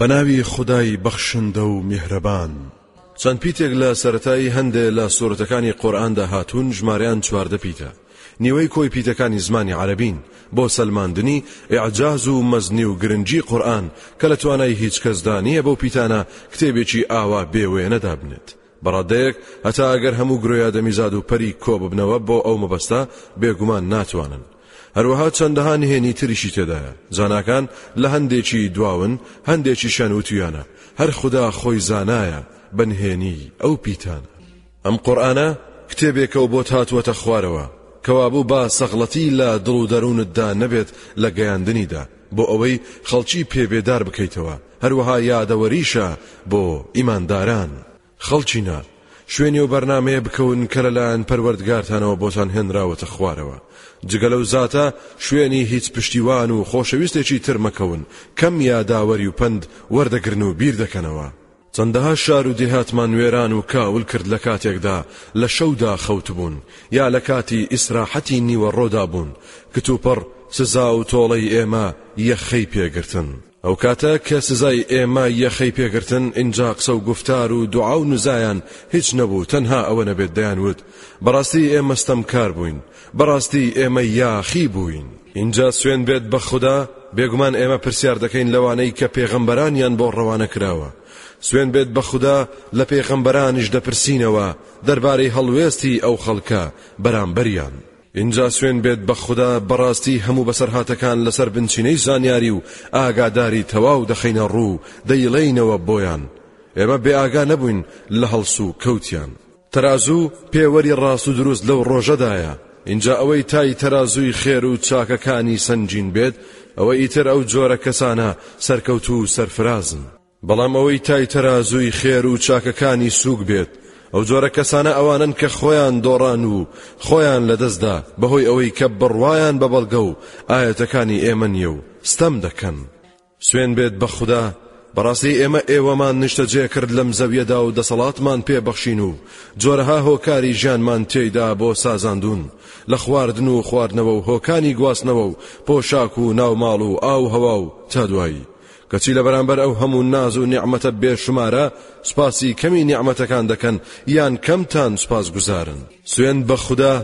بەناوی خودای بەخشندە و میهرەبان. چەند پیتێک لە سەرەتای هەندێ لە سورەتەکانی قورئاندا هاتوون ژمارەیان چواردە پیتە نیوەی کۆی پیتەکانی زمانی عەرەبین بۆ سەلماندنی ئیعجاز و مەزنی و گرنگی قورئان کە لە توانای هیچ کەسدا نییە بەو پیتانە کتێبێکی ئاوا بێ وێنە دابنێت بە ڕادەیەک هەتا ئەگەر هەموو گرۆی ئادەمیزاد و پەری کۆ ببنەوە بۆ ئەو مەبەستە بێگومان ناتوانن. هەروەها چەندەها نهێنی تریشی تێدایە، زاناکان لە هەندێکی دواون، هەندێکیشیان وتویانە، هەر خودا خۆی زانایە بە نهێنیی ئەو پیتانە. ئەم قورئانە کتێبێکە و بۆت هاتووەتە خوارەوە، کەوابوو با سەغڵەتی لە دڵ و دەروونتدا نەبێت لە گەیاندنیدا، بۆ ئەوەی خەڵکی پێ بێدار بکەیتەوە، هەروەها یادەوەریشە بۆ ئیمانداران. خەڵکینە، شوێنی و بەرنامەیە بکەون کە لەلایەن پەروەردگارتانەوە بۆتان هێنراوەتە خوارەوە، جگە لەو زاتە شوێنی هیچ پشتیوان و خۆشەویستێکی تر مەکەون، کەم یاداوەری و پەند وەردەگرن و بیردەکەنەوە. چەندەها شار و دێهاتمان وێران و کاول کرد لە کاتێکدا لە شەودا خەوتبوون یا لە کاتی ئیسراحەتی نیوەڕۆدا بوون، کتوپڕ سزا و تۆڵەی ئێمە یەخەی پێگرتن. ئەو کاتە کە سزای ئێمە یەخەی پێگرتن، ئینجا قسە و گوفتار و دوعا و نزایان هیچ نەبوو، تەنها ئەوە نەبێت دەیانوت، بەڕاستی ئێمە ستەمکار بووین، بەڕاستی ئێمە یاخی بووین. ئینجا سوێن بێت بە خودا، بێگومان ئێمە پرسیار دەکەین لەوانەی کە پێغەمبەرانیان بۆ ڕەوانە کراوە، سوێن بێت بە خودا لە پێغەمبەرانیش دەپرسینەوە دەربارەی هەڵوێستی ئەو خەڵکە بەرامبەریان. ئینجا سوێن بێت بە خودا بەڕاستی هەموو بەسەرهاتەکان لەسەر بنچینەی زانیاری و ئاگاداری تەواو دەخەینە ڕوو و دەیڵێینەوە بۆیان، ئێمە بێئاگا نەبووین لە هەڵسوکەوتیان. تەرازوو پێوەری ڕاست و دروست لەو ڕۆژەدایە، ئینجا ئەوەی تای تەرازووی خێر و چاکەکانی سەنگین بێت، ئەوە ئیتر ئەو جۆرە کەسانە سەرکەوتوو و سەرفرازن. بەڵام ئەوەی تای تەرازووی خێر و چاکەکانی سووک بێت، ئەو جۆرە کەسانە ئەوانەن کە خۆیان دۆڕان و خۆیان لەدەست دا بەهۆی ئەوەی کە بڕوایان بە بەڵگە و ئایەتەکانی ئێمە نییە و ستەم دەکەن. سوێن بێت بە خودا بەڕاستی ئێمە ئێوەمان نیشتەجێ کرد لەم زەویەدا و دەسەڵاتمان پێ بەخشین و جۆرەها هۆکاری ژیانمان تێیدا بۆ سازاندون لە خواردن و خواردنەوە و هۆکانی گواستنەوە و پۆشاک و ناوماڵ و ئاو هەوا و تا دوایی کەچی لە بەرامبەر ئەو هەموو ناز و نیعممەتە بێشمارە سوپاسی کەمی نیعممەتەکان دەکەن یان کەمتان سوپاس گوزارن سوێند بە خودا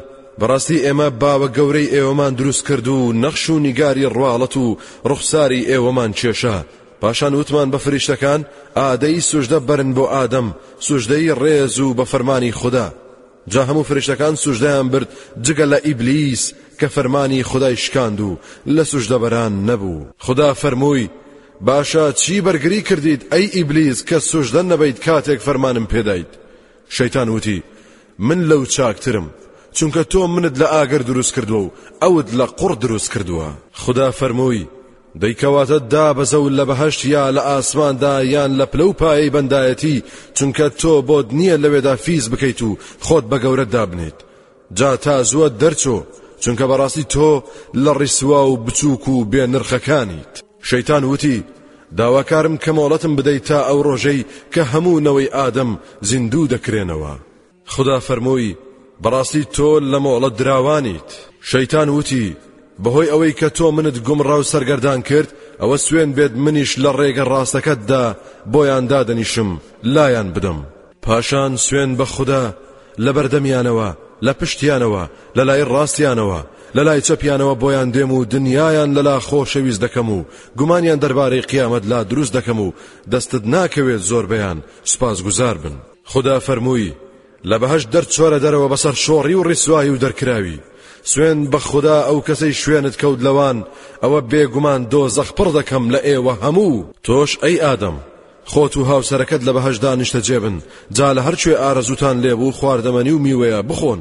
بەڕاستی ئێمە باوە گەورەی ئێوەمان دروست کرد و نەخش و نیگاری ڕواڵەت و ڕوخساری ئێوەمان کێشا پاشان وتمان بە فریشتەکان ئادەی سوژدە بەرن بۆ ئادەم سوژدەی ڕێز و بە فەرمانی خوددا جا هەموو فریشتەکان سوژدەیان برد جگە لە ئیبلیس کە فەرمانی خدای شکاند و لە سوژدەبەران نەبوو خدا فەرمووی باشە چی بەرگری کردیت ئەی ئیبلیس کە سوژدە نەبیت کاتێک فەرمانم پێدایت شەیتان وتی، من لەو چاکترم، چونکە تۆ منت لە ئاگر دروست کردووە و ئەوت لە قوڕ دروست کردووە. خودا فەرمووی، دەی کەواتە دابەزە و لە بەهەشت یا لە ئاسماندا یان لە پلە و پایەی بەندایەتی، چونکە تۆ بۆت نییە لەوێدا فیز بکەیت و خۆت بە گەورە دابنێیت. جا تا زووە دەرچۆ، چونکە بەڕاستی تۆ لە ڕیسوا و بچووک و بێنرخەکانیت. شەیتان وتی، داواکارم کە مۆڵەتم بدەیت تا ئەو ڕۆژەی کە هەموو نەوەی ئادەم زیندوو دەکرێنەوە. خودا فەرمووی، بەڕاستی تۆ لە مۆڵەت دراوانیت. شەیتان وتی، بەهۆی ئەوەی کە تۆ منت گومڕا و سەرگەردان کرد، ئەوە سوێند بێت منیش لە ڕێگە ڕاستەکەتدا بۆیان دادەنیشم، لایان بدەم. پاشان سوێن بە خودا لەبەردەمیانەوە لە پشتیانەوە لە لای ڕاستیانەوە لە لای چەپیانەوە بۆیان دێم و دنیایان لەلا خۆشەویست دەکەم و گومانیان دەربارەی قیامەت لا دروست دەکەم و دەستت ناکەوێت زۆربیان سوپاس گوزار بن خدا فەرمووی لە بەهش دەرچۆرە دەرەوە بەسەر شۆڕی و ڕیسوایی و دەرکراوی سوێن بە خوددا ئەو کەسەی شوێنت کەوت لەوان ئەوە بێگومان دۆزەخ پڕ دەکەم لە ئێوە هەموو تۆش ئەی ئادەم خۆت و هاوسەرەکەت لە بەهەشتدا نیشتەجێ بن، جا لە هەر کوێ ئارەزووتان لێ بوو خواردەمەنی و میوەیە بخۆن،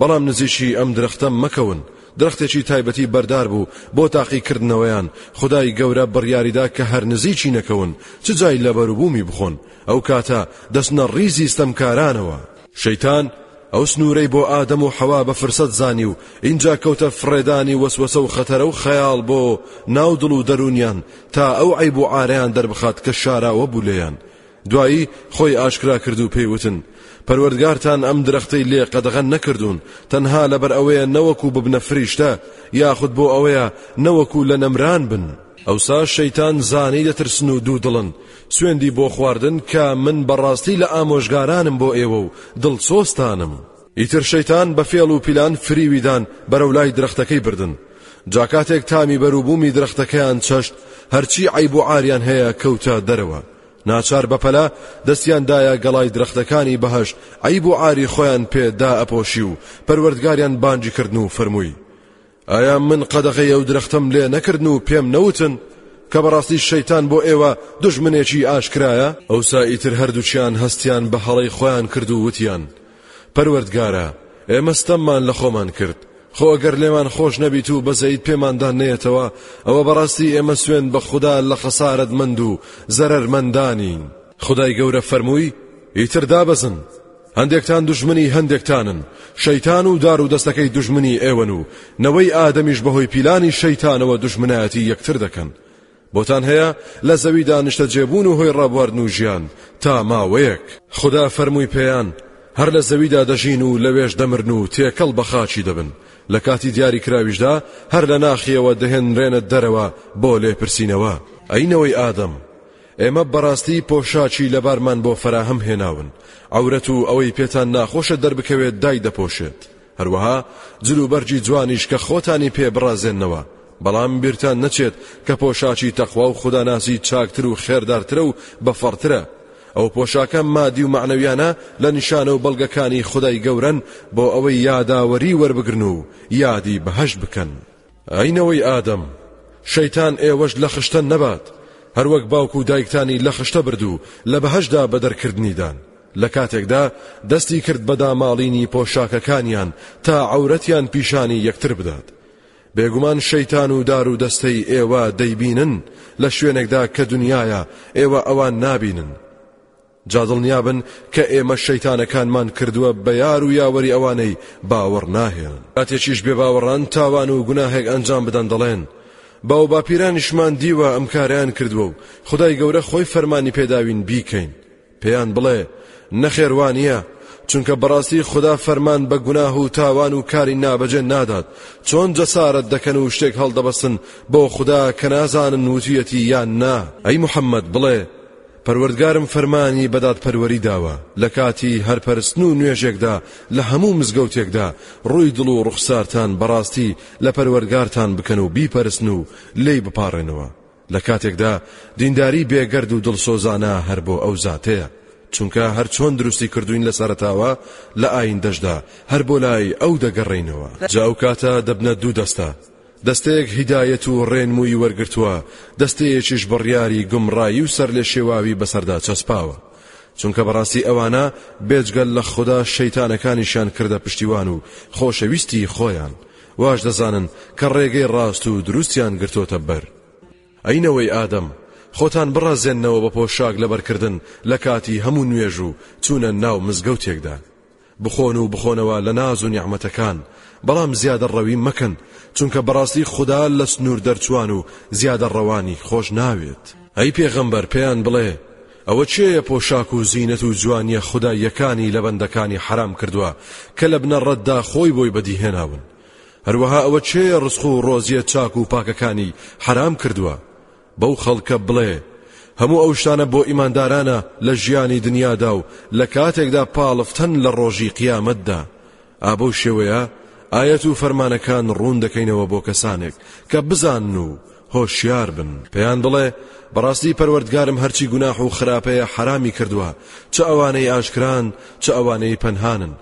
بەڵام نزیکی ئەم درەختە مەکەون، درەختێکی تایبەتی بەردار بوو بۆ تاقیکردنەوەیان، خودای گەورە بڕیاریدا کە هەر نزیکی نەکەون، چ جای لەبەروبوومی بخۆن، ئەو کاتە دەچنە ڕیزی ستەمکارانەوە. شەیتان ئەو سنوورەی بۆ ئادەم و حەوا بە فرسەت زانی و ئینجا کەوتە فڕێدانی وەسوەسە و خەتەرە و خەیاڵ بۆ ناو دڵ و دەروونیان تا ئەو عەیب و عارەیان دەربخات کە شاراوە بوو لێیان دوایی خۆی ئاشکرا کرد و پێیوتن پەروەردگارتان ئەم درەختەی لێ قەدەغەن نەکردوون تەنها لەبەر ئەوەیە نەوەکو ببنە فریشتە یاخود بۆ ئەوەیە نەوەکو لە نەمران بن ئەوسا شەیتان زانی دەترسن و دوو دڵن سوێندی بۆ خواردن کە من بەڕاستی لە ئامۆژگارانم بۆ ئێوە و دڵسۆزتانم ئیتر شەیتان بە فێڵ و پیلان فریویدان بەرەو لای درەختەکەی بردن جا کاتێک تامی بەروبوومی درەختەکەیان چەشت هەرچی عیب و عاریان هەیە کەوتە دەرەوە ناچار بەپەلە دەستیان دایە گەڵای درەختەکانی بەهشت عیب و عاری خۆیان پێ دا ئەپۆشی و پەروەردگاریان بانگی کردن و فەرمووی ئایا من قەدەغەی ئەو درەختەم لێ نەکردن و پێم نەوتن کە بەڕاستی شەیتان بۆ ئێوە دژمنێکی ئاشکرایە؟ ئەوسا ئیتر هەردووکیان هەستیان بە هەڵەی خۆیان کرد و وتیان، پەروەردگارە، ئێمە ستەممان لە خۆمان کرد، خۆ ئەگەر لێمان خۆش نەبیت و بەزەییت پێماندا نەیەتەوە، ئەوە بەڕاستی ئێمە سوێند بە خودا لە خەسارەتمەند و زەرەرمەندانین. خودای گەورە فەرمووی، ئیتر دابەزن! هەندێکتان دوژمنی هەندێکتانن، شەیتان و دار و دەستەکەی دوژمنی ئێوەن و نەوەی ئادەمیش بەهۆی پیلانی شەیتانەوە دوژمنایەتی یەکتر دەکەن. بۆتان هەیە لە زەویدا نیشتەجێبوون و هۆی ڕابواردن و ژیان تا ماوەیەک. خودا فەرمووی پێیان، هەر لە زەویدا دەژین و لەوێش دەمرن و تێکەڵ بە خاکی دەبن، لە کاتی دیاریکراویشدا هەر لە ناخییەوە دەهێنرێنە دەرەوە بۆ لێپرسینەوە. ئەی نەوەی ئادەم! ئێمە بەڕاستی پۆشاکی لەبارمان بۆ فەراهەم هێناون، عەورەت و ئەوەی پێتان ناخۆشە دەربکەوێت دایدەپۆشێت، هەروەها جلوبەرگی جوانیش کە خۆتانی پێ بڕازێننەوە، بەڵام بیرتان نەچێت کە پۆشاکی تەقوا و خوداناسی چاکتر و خێردارترە و بەفەڕترە، ئەو پۆشاکە مادی و مەعنەویانە لە نیشانە و بەڵگەکانی خودای گەورەن بۆ ئەوەی یاداوەری وەربگرن و یادی بەهەشت بکەن. ئەی نەوەی ئادەم، شەیتان ئێوەش لە خشتە نەبات، هەروەک باوک و دایکتانی لە خشتە برد و لە بەهەشتدا بە دەرکردنیدان، لە کاتێکدا دەستی کرد بە داماڵینی پۆشاکەکانیان تا عەورەتیان پیشانی یەکتر بدات. بێگومان شەیتان و دار و دەستەی ئێوە دەیبینن لە شوێنێکدا کە دنیایە ئێوە ئەوان نابینن. جا دڵنیابن کە ئێمە شەیتانەکانمان کردووە بە یار و یاوەری ئەوانەی باوەڕ ناهێنن. کاتێکیش بێباوەڕان تاوان و گوناهێک ئەنجام بدەن دەڵێن، باوباپیرانیشمان دیوە ئەم کارەیان کردووە و خودای گەورە خۆی فەرمانی پێداوین بیکەین، پێیان بڵێ، نەخێر وانییە، چونکە بەڕاستی خودا فەرمان بە گوناه و تاوان و کاری نابەجێ نادات، چۆن جەسارەت دەکەن و شتێک هەڵدەبەستن بۆ خودا کە نازانن وتویەتی یان نا؟ ئەی محەممەد بڵێ، پەروەردگارم فەرمانی بە دادپەروەری داوە لە کاتی هەر پەرستن و نوێژێکدا لە هەموو مزگەوتێکدا ڕووی دڵ و ڕوخسارتان بەڕاستی لە پەروەرگارتان بکەن و بیپەرستن و لێی بپاڕێنەوە لە کاتێکدا دینداری بێگەرد و دڵسۆزانە هەر بۆ ئەو زاتەیە چونکە هەر چۆن دروستی کردوین لە سەرتاوە لە ئایندەشدا هەر بۆ لای ئەو دەگەڕێینەوە جا ئەو کاتە دەبنە دوو دەستە دەستەیەک هیدایەت و ڕێنمووی وەرگرتووە، دەستەیەکیش بڕیاری گومڕایی و سەرلێشێواوی بەسەردا چەسپاوە. چونکە بەڕاستی ئەوانە بێجگە لە خودا شەیتانەکانیشیان کردە پشتیوان و خۆشەویستی خۆیان، واش دەزانن کە ڕێگەی ڕاست و دروستیان گرتۆتە بەر. ئەی نەوەی ئادەم! خۆتان بڕازێننەوە بە پۆشاک لەبەرکردن لە کاتی هەموو نوێژ و چوونە ناو مزگەوتێکدا. بخۆن و بخۆنەوە لە ناز و نیعمەتەکان، بەڵام زیادەڕەوی مەکەن، چونکە بەڕاستی خودا لە سنوور دەرچووان و زیادەڕەوانی خۆش ناوێت. ئەی پێغەمبەر پێیان بڵێ، ئەوە چێیە پۆشاک و زینەت و جوانییە خوداییەکانی لە بەندەکانی حەرام کردووە کە لە بنەڕەتدا خۆی بۆی بەدیهێناون؟ هەروەها ئەوە چێیە ڕزق و ڕۆزییە چاک و پاکەکانی حەرام کردووە؟ بەو خەڵکە بڵێ، هەموو ئەو شتانە بۆ ئیماندارانە لە ژیانی دنیادا و لە کاتێکدا پاڵفتەن لە ڕۆژی قیامەتدا، ئا بەو شێوەیە ئایەت و فەرمانەکان ڕوون دەکەینەوە بۆ کەسانێک کە بزانن و هۆشیار بن، پێیان بڵێ، بەڕاستی پەروەردگارم هەرچی گوناح و خراپەیە حەرامی کردووە، چ ئەوانەی ئاشکران چ ئەوانەی پەنهانن،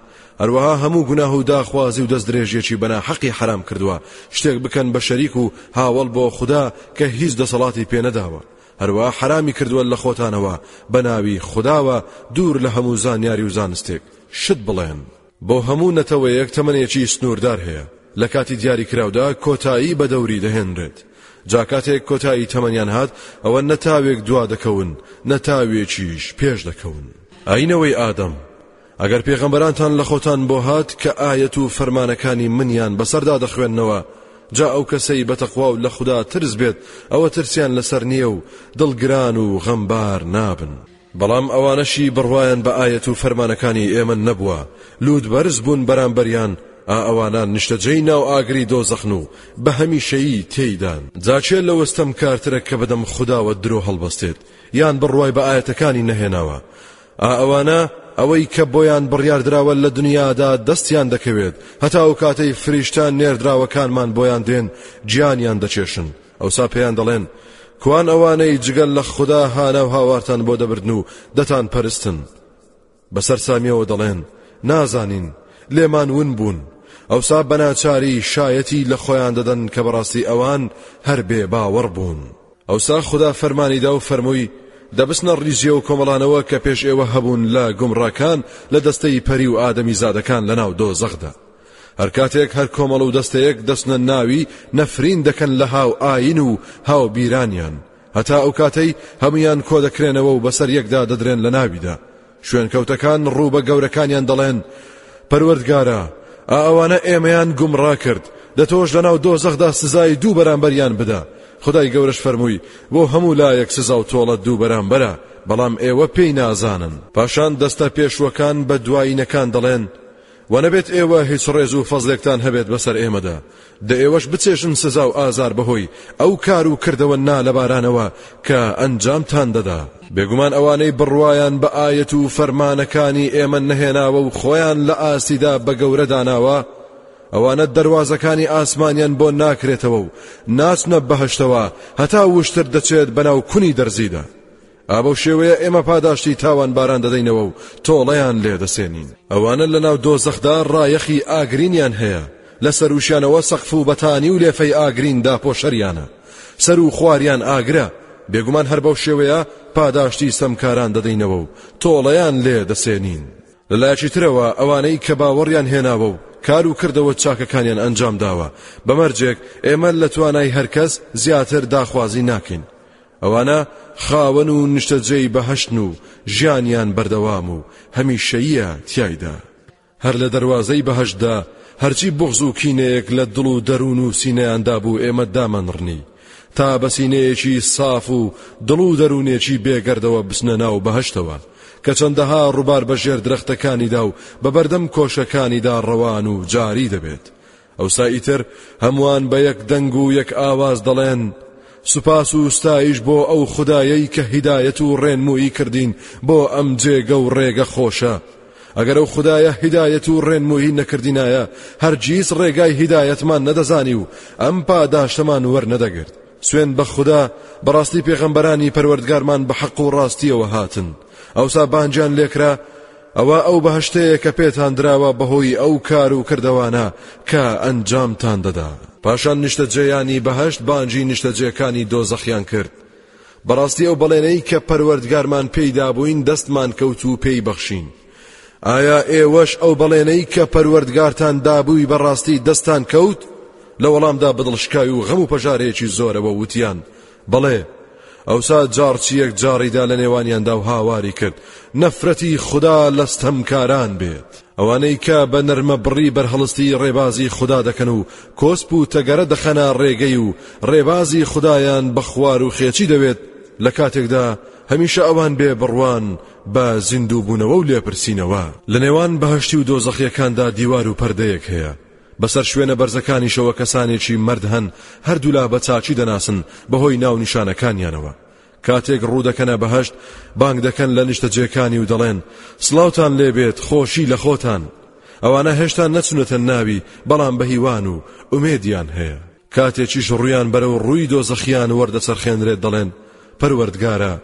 هەروەها هەموو گوناه و داخوازی و دەست درێژیەکی بەناحەقی حەرام کردووە شتێک بکەن بە شەریک و هاوەڵ بۆ خودا کە هیچ دەسەڵاتی پێ نەداوە هەروەها حەرامی کردووە لە خۆتانەوە بە ناوی خوداوە دوور لە هەموو زانیاری و زانستێک شت بڵێن بۆ هەموو نەتەوەیەک تەمەنێکی سنووردار هەیە لە کاتی دیاری کراودا کۆتایی بە دەوری دەهێنرێت جا کاتێک کۆتایی تەمەنیان هات ئەوە نەتاوێک دوا دەکەون نەتاوێکیش پێش دەکەون ئاینەوەی ئادەم ئەگەر پێغەمبەرانتان لە خۆتان بۆ هات کە ئایەت و فەرمانەکانی منیان بەسەردا دەخوێننەوە جا ئەو کەسەی بەتەخوا و لە خوددا ترس بێت ئەوە ترسیان لەسەر نییە و دڵگران و غەمبار نابن بەڵام ئەوانەشی بڕوایان بە ئایەت و فەرمانەکانی ئێمە نەبووە لووت بەرز بوون بەرامبەریان ئا ئەوانە نیشتەجێی ناو ئاگری دۆزەخن و بە هەمیشەیی تێیدان جاچێ لە وەستەم کارترە کە بەدەم خودداوە درۆ هەڵبەستێت یان بڕوای بە ئاەتەکانی نەهێناوە ئا ئەوانە ئەوەی کە بۆیان بڕیاردراوە لە دنیادا دەستیان دەکەوێت هەتا ئەو کاتەی فریشتە نێردراوەکانمان بۆیان دێن گیانیان دەچێشن ئەوسا پێیان دەڵێن کوان ئەوانەی جگەل لە خوددا هانا و هاوارتان بۆ دەبردن و دەتان پەرستن بەسەر سامیەوە دەڵێن نازانین لێمان ون بوون ئەوسا بەناچاری شایەتی لە خۆیان دەدەن کە بەڕاستی ئەوان هەر بێ باوەڕ بوون ئەوسا خودا فەرمانی دا و فەرمووی، دەبچنە ڕیزی ئەو کۆمەڵانەوە کە پێش ئێوە هەبوون لە گومڕاکان لە دەستەی پەری و ئادەمیزادەکان لەناو دۆزەخدا. هەر کاتێک هەر کۆمەڵ و دەستەیەک دەچنە ناوی نەفرین دەکەن لە هاوئایین و هاوبیرانیان، هەتا ئەو کاتەی هەموویان کۆدەکرێنەوە و بەسەر یەکدا دەدرێن لە ناویدا، شوێنکەوتەکان ڕوو بە گەورەکانیان دەڵێن پەروەردگارە ئا ئەوانە ئێمەیان گومڕا کرد دە تۆش لەناو دۆزەخدا سزای دوو بەرامبەریان بدە خدای گەورەش فەرمووی بۆ هەموو لایەک سزا و تۆڵە دوو بەرامبەرە بەڵام ئێوە پێی نازانن پاشان دەستە پێشوەکان بە دوایینەکان دەڵێن وە نەبێت ئێوە هیچ ڕێز و فەزلێکتان هەبێت بەسەر ئێمەدا، دە ئێوەش بچێژن سزا و ئازار بەهۆی ئەو کار و کردەوە نالەبارانەوە کە ئەنجامتان دەدا. بێگومان ئەوانەی بڕوایان بە ئایەت و فەرمانەکانی ئێمە نەهێناوە و خۆیان لە ئاستیدا بە گەورە داناوە، ئەوانە دەروازەکانی ئاسمانیان بۆ ناکرێتەوە و ناچنە بەهەشتەوە هەتا وشتر دەچێت بەناو کونی دەرزیدا. ئا بەو شێوەیە ئێمە پاداشتی تاوانباران دەدەینەوە و تۆڵەیان لێ دەسێنین ئەوانە لە ناو دۆزەخدا ڕایەخی ئاگرینیان هەیە لە سەرووشیانەوە سەقف و بەتانی و لێفەی ئاگرین داپۆشەریانە سەر و خواریان ئاگرە بێگومان هەر بەو شێوەیە پاداشتی ستەمکاران دەدەینەوە و تۆڵەیان لێ دەسێنین لەلایەکی ترەوە ئەوانەی کە باوەڕیان هێناوە و کار و کردەوە چاکەکانیان ئەنجام داوە بەمەرجێک ئێمە لە توانای هەرکەس زیاتر داخوازی ناکەین ئەوانە خاوەن و نیشتەجێی بەهەشتن و ژیانیان بەردەوام و هەمیشەییە تیایدا هەر لە دەروازەی بەهەشتدا هەرچی بغز و کینەیەک لە دڵ و دەروون و سینەیاندا بوو ئێمە دامەنڕنی تا بەسینەیەکی ساف و دڵ و دەروونێکی بێگەردەوە بچنە ناو بەهشتەوە کە چەندەها ڕووبار بە ژێر درەختەکانیدا و بە بەردەم کۆشەکانیدا ڕەوان و جاری دەبێت ئەوسا ئیتر هەمووان بە یەک دەنگ و یەک ئاواز دەڵێن سوپاس و ستایش بۆ ئەو خودایەی کە هیدایەت و ڕێنموویی کردین بۆ ئەم جێگە و ڕێگە خۆشە ئەگەر ئەو خدایە هیدایەت و ڕێنمووی نەکردینایە هەرگیز ڕێگای هیدایەتمان نەدەزانی و ئەم پاداشتەمان وەرنەدەگرت سوێند بە خودا بەڕاستی پێغەمبەرانی پەروەردگارمان بە حەق و ڕاستیەوە هاتن ئەوسا بانجیان لێکرا ئەوە ئەو بەهشتەیە کە پێتان دراوە بەهۆی ئەو کار و کردەوانە کە ئەنجامتان دەدا پاشان نیشتەجێیانی بەهشت بانجی نیشتەجێکانی دۆزەخیان کرد بەڕاستی ئەو بەڵێنەی کە پەروەردگارمان پێی دابووین دەستمان کەوت و پێی بەخشین ئایا ئێوەش ئەو بەڵێنەی کە پەروەردگارتان دابووی بەڕاستی دەستان کەوت لە وەڵامدا بدڵشکاوی و غەم و پەژارێکی زۆرەوە وتیان بەڵێ ئەوسا جاڕچیەک جاڕیدا لە نێوانیاندا و هاواری کرد نەفرەتی خوددا لە ستەمکاران بێت ئەوانەی کە بە نەرمە بڕی بەرهەڵستی ڕێبازی خوددا دەکەن و کۆسپ و تەگەرە دەخەنە ڕێگەی و ڕێبازی خدایان بە خوار و خێچی دەوێت لە کاتێکدا هەمیشە ئەوان بێ بڕوان بە زیندوو بوونەوە و لێپرسینەوە. لە نێوان بەهەشتی و دۆزەخیەکاندا دیوار و پەردەیەک هەیە، بەسەر شوێنە بەرزەکانیشەوە کەسانێکی مەرد هەن هەردوولا بە چاکی دەناسن بەهۆی ناونیشانەکانیانەوە، کاتێک ڕوودەکەنە بەهەشت بانگ دەکەن لە نیشتەجێکانی و دەڵێن، سڵاوتان لێبێت خۆشی لە خۆتان. ئەوانە هێشتا نەچونەتە ناوی بەڵام بەهیوان و ئومێدیان هەیە. کاتێکیش ڕوویان بەرەو ڕووی دۆزەخیان وەردەچەرخێنرێت دەڵێن پەروەردگارە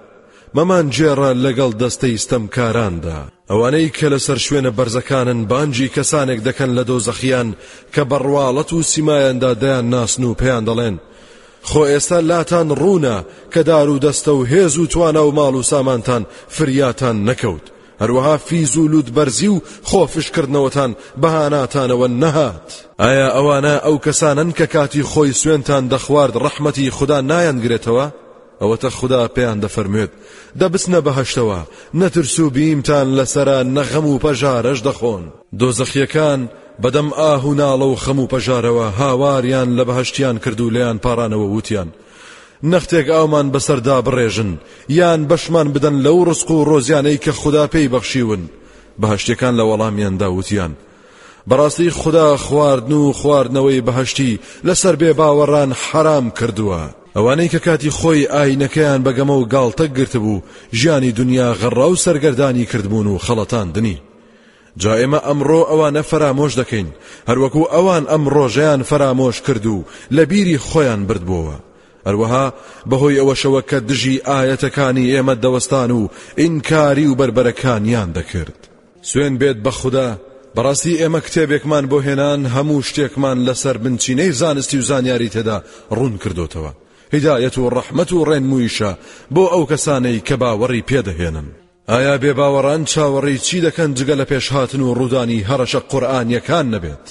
مەمان گێڕە لەگەڵ دەستەی ستەمکاراندا ئەوانەی کە لەسەر شوێنە بەرزەکانن بانجی کەسانێک دەکەن لە دۆزەخیان کە بەڕواڵەت و سیمایاندا دەیان ناسن و پێیان دەڵێن خۆ ئێستا لاتان ڕوونە کە دار و دەستە و هێز و توانا و ماڵ و سامانتان فریاتان نەکەوت هەروەها فیز و لووتبەرزی و خۆفشکردنەوەتان بەهاناتانەوە نەهات. ئایا ئەوانە ئەو کەسانەن کە کاتی خۆی سوێنتان دەخوارد ڕەحمەتی خودا نایانگرێتەوە؟ ئەوەتە خودا پێیان دەفەرموێت، دە بچنە بەهەشتەوە، نەترس و بیمتان لەسەرە نە غەم و پەژارەش دەخۆن. دۆزەخییەکان بەدەم ئاه و ناڵە و خەم و پەژارەوە هاواریان لە بەهەشتیان کرد و لێیان پاڕانەوە وتیان، نەختێک ئاومان بەسەردا بڕێژن، یان بەشمان بدەن لەو ڕزق و ڕۆزیانەی کە خودا پێی بەخشیون، بەهەشتیەکان لە وەڵامیاندا وتیان، بەڕاستی خودا خواردن و خواردنەوەی بەهەشتی لەسەر بێ باوەڕان حەرام کردووە. ئەوانەی کە کاتی خۆی ئاینەکەیان بە گەمە و گاڵتەک گرتبوو، ژیانی دونیا غەڕاو سەرگەردانی کردبوون و خەڵەتاندنی. جا ئێمە ئەمڕۆ ئەوانە فەرامۆش دەکەین هەروەکو ئەوان ئەم ڕۆژەیان فەرامۆش کرد و لە بیری خۆیان بردبۆوە هەروەها بەهۆی ئەوەشەوە کە دژی ئایەتەکانی ئێمە دەوەستان و ئینکاری و بەربەرەکانیان دەکرد سوێن بێت بە خودا بەڕاستی ئێمە کتێبێکمان بۆ هێنان هەموو شتێکمان لەسەر بنچینەی زانستی و زانیاری تێدا ڕوون کردوتەوە هیدایەت و ڕەحمەت و ڕێنمویشە بۆ ئەو کەسانەی کە باوەڕی پێدەهێنن ئایا بێباوەڕان چاوەڕێی چی دەکەن جگە لە پێشهاتن و ڕوودانی هەڕەشە قورئانییەکان نەبێت؟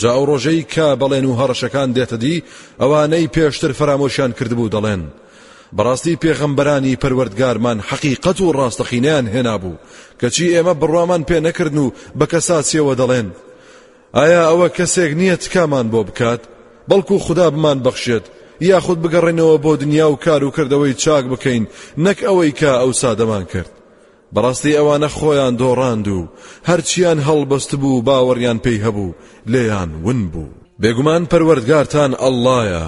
جا ئەو ڕۆژەی کە بەڵێن و هەڕەشەکان دێتە دی ئەوانەی پێشتر فەرامۆشیان کردبوو دەڵێن بەڕاستی پێغەمبەرانی پەروەردگارمان حەقیقەت و ڕاستەقینەیان هێنابوو کەچی ئێمە بڕوامان پێ نەکردن و بە کەساسیەوە دەڵێن ئایا ئەوە کەسێک نییە تکامان بۆ بکات بەڵکو خدا بمان بەخشێت یاخود بگەڕێنەوە بۆ دنیا و کار و کردەوەی چاک بکەین نەک ئەوەی کە ئەو سادەمان کرد بەڕاستی ئەوانە خۆیان دۆڕاند و هەرچیان هەڵبەست بوو باوەڕیان پێی هەبوو لێیان ون بوو بێگومان پەروەردگارتان ئەللایە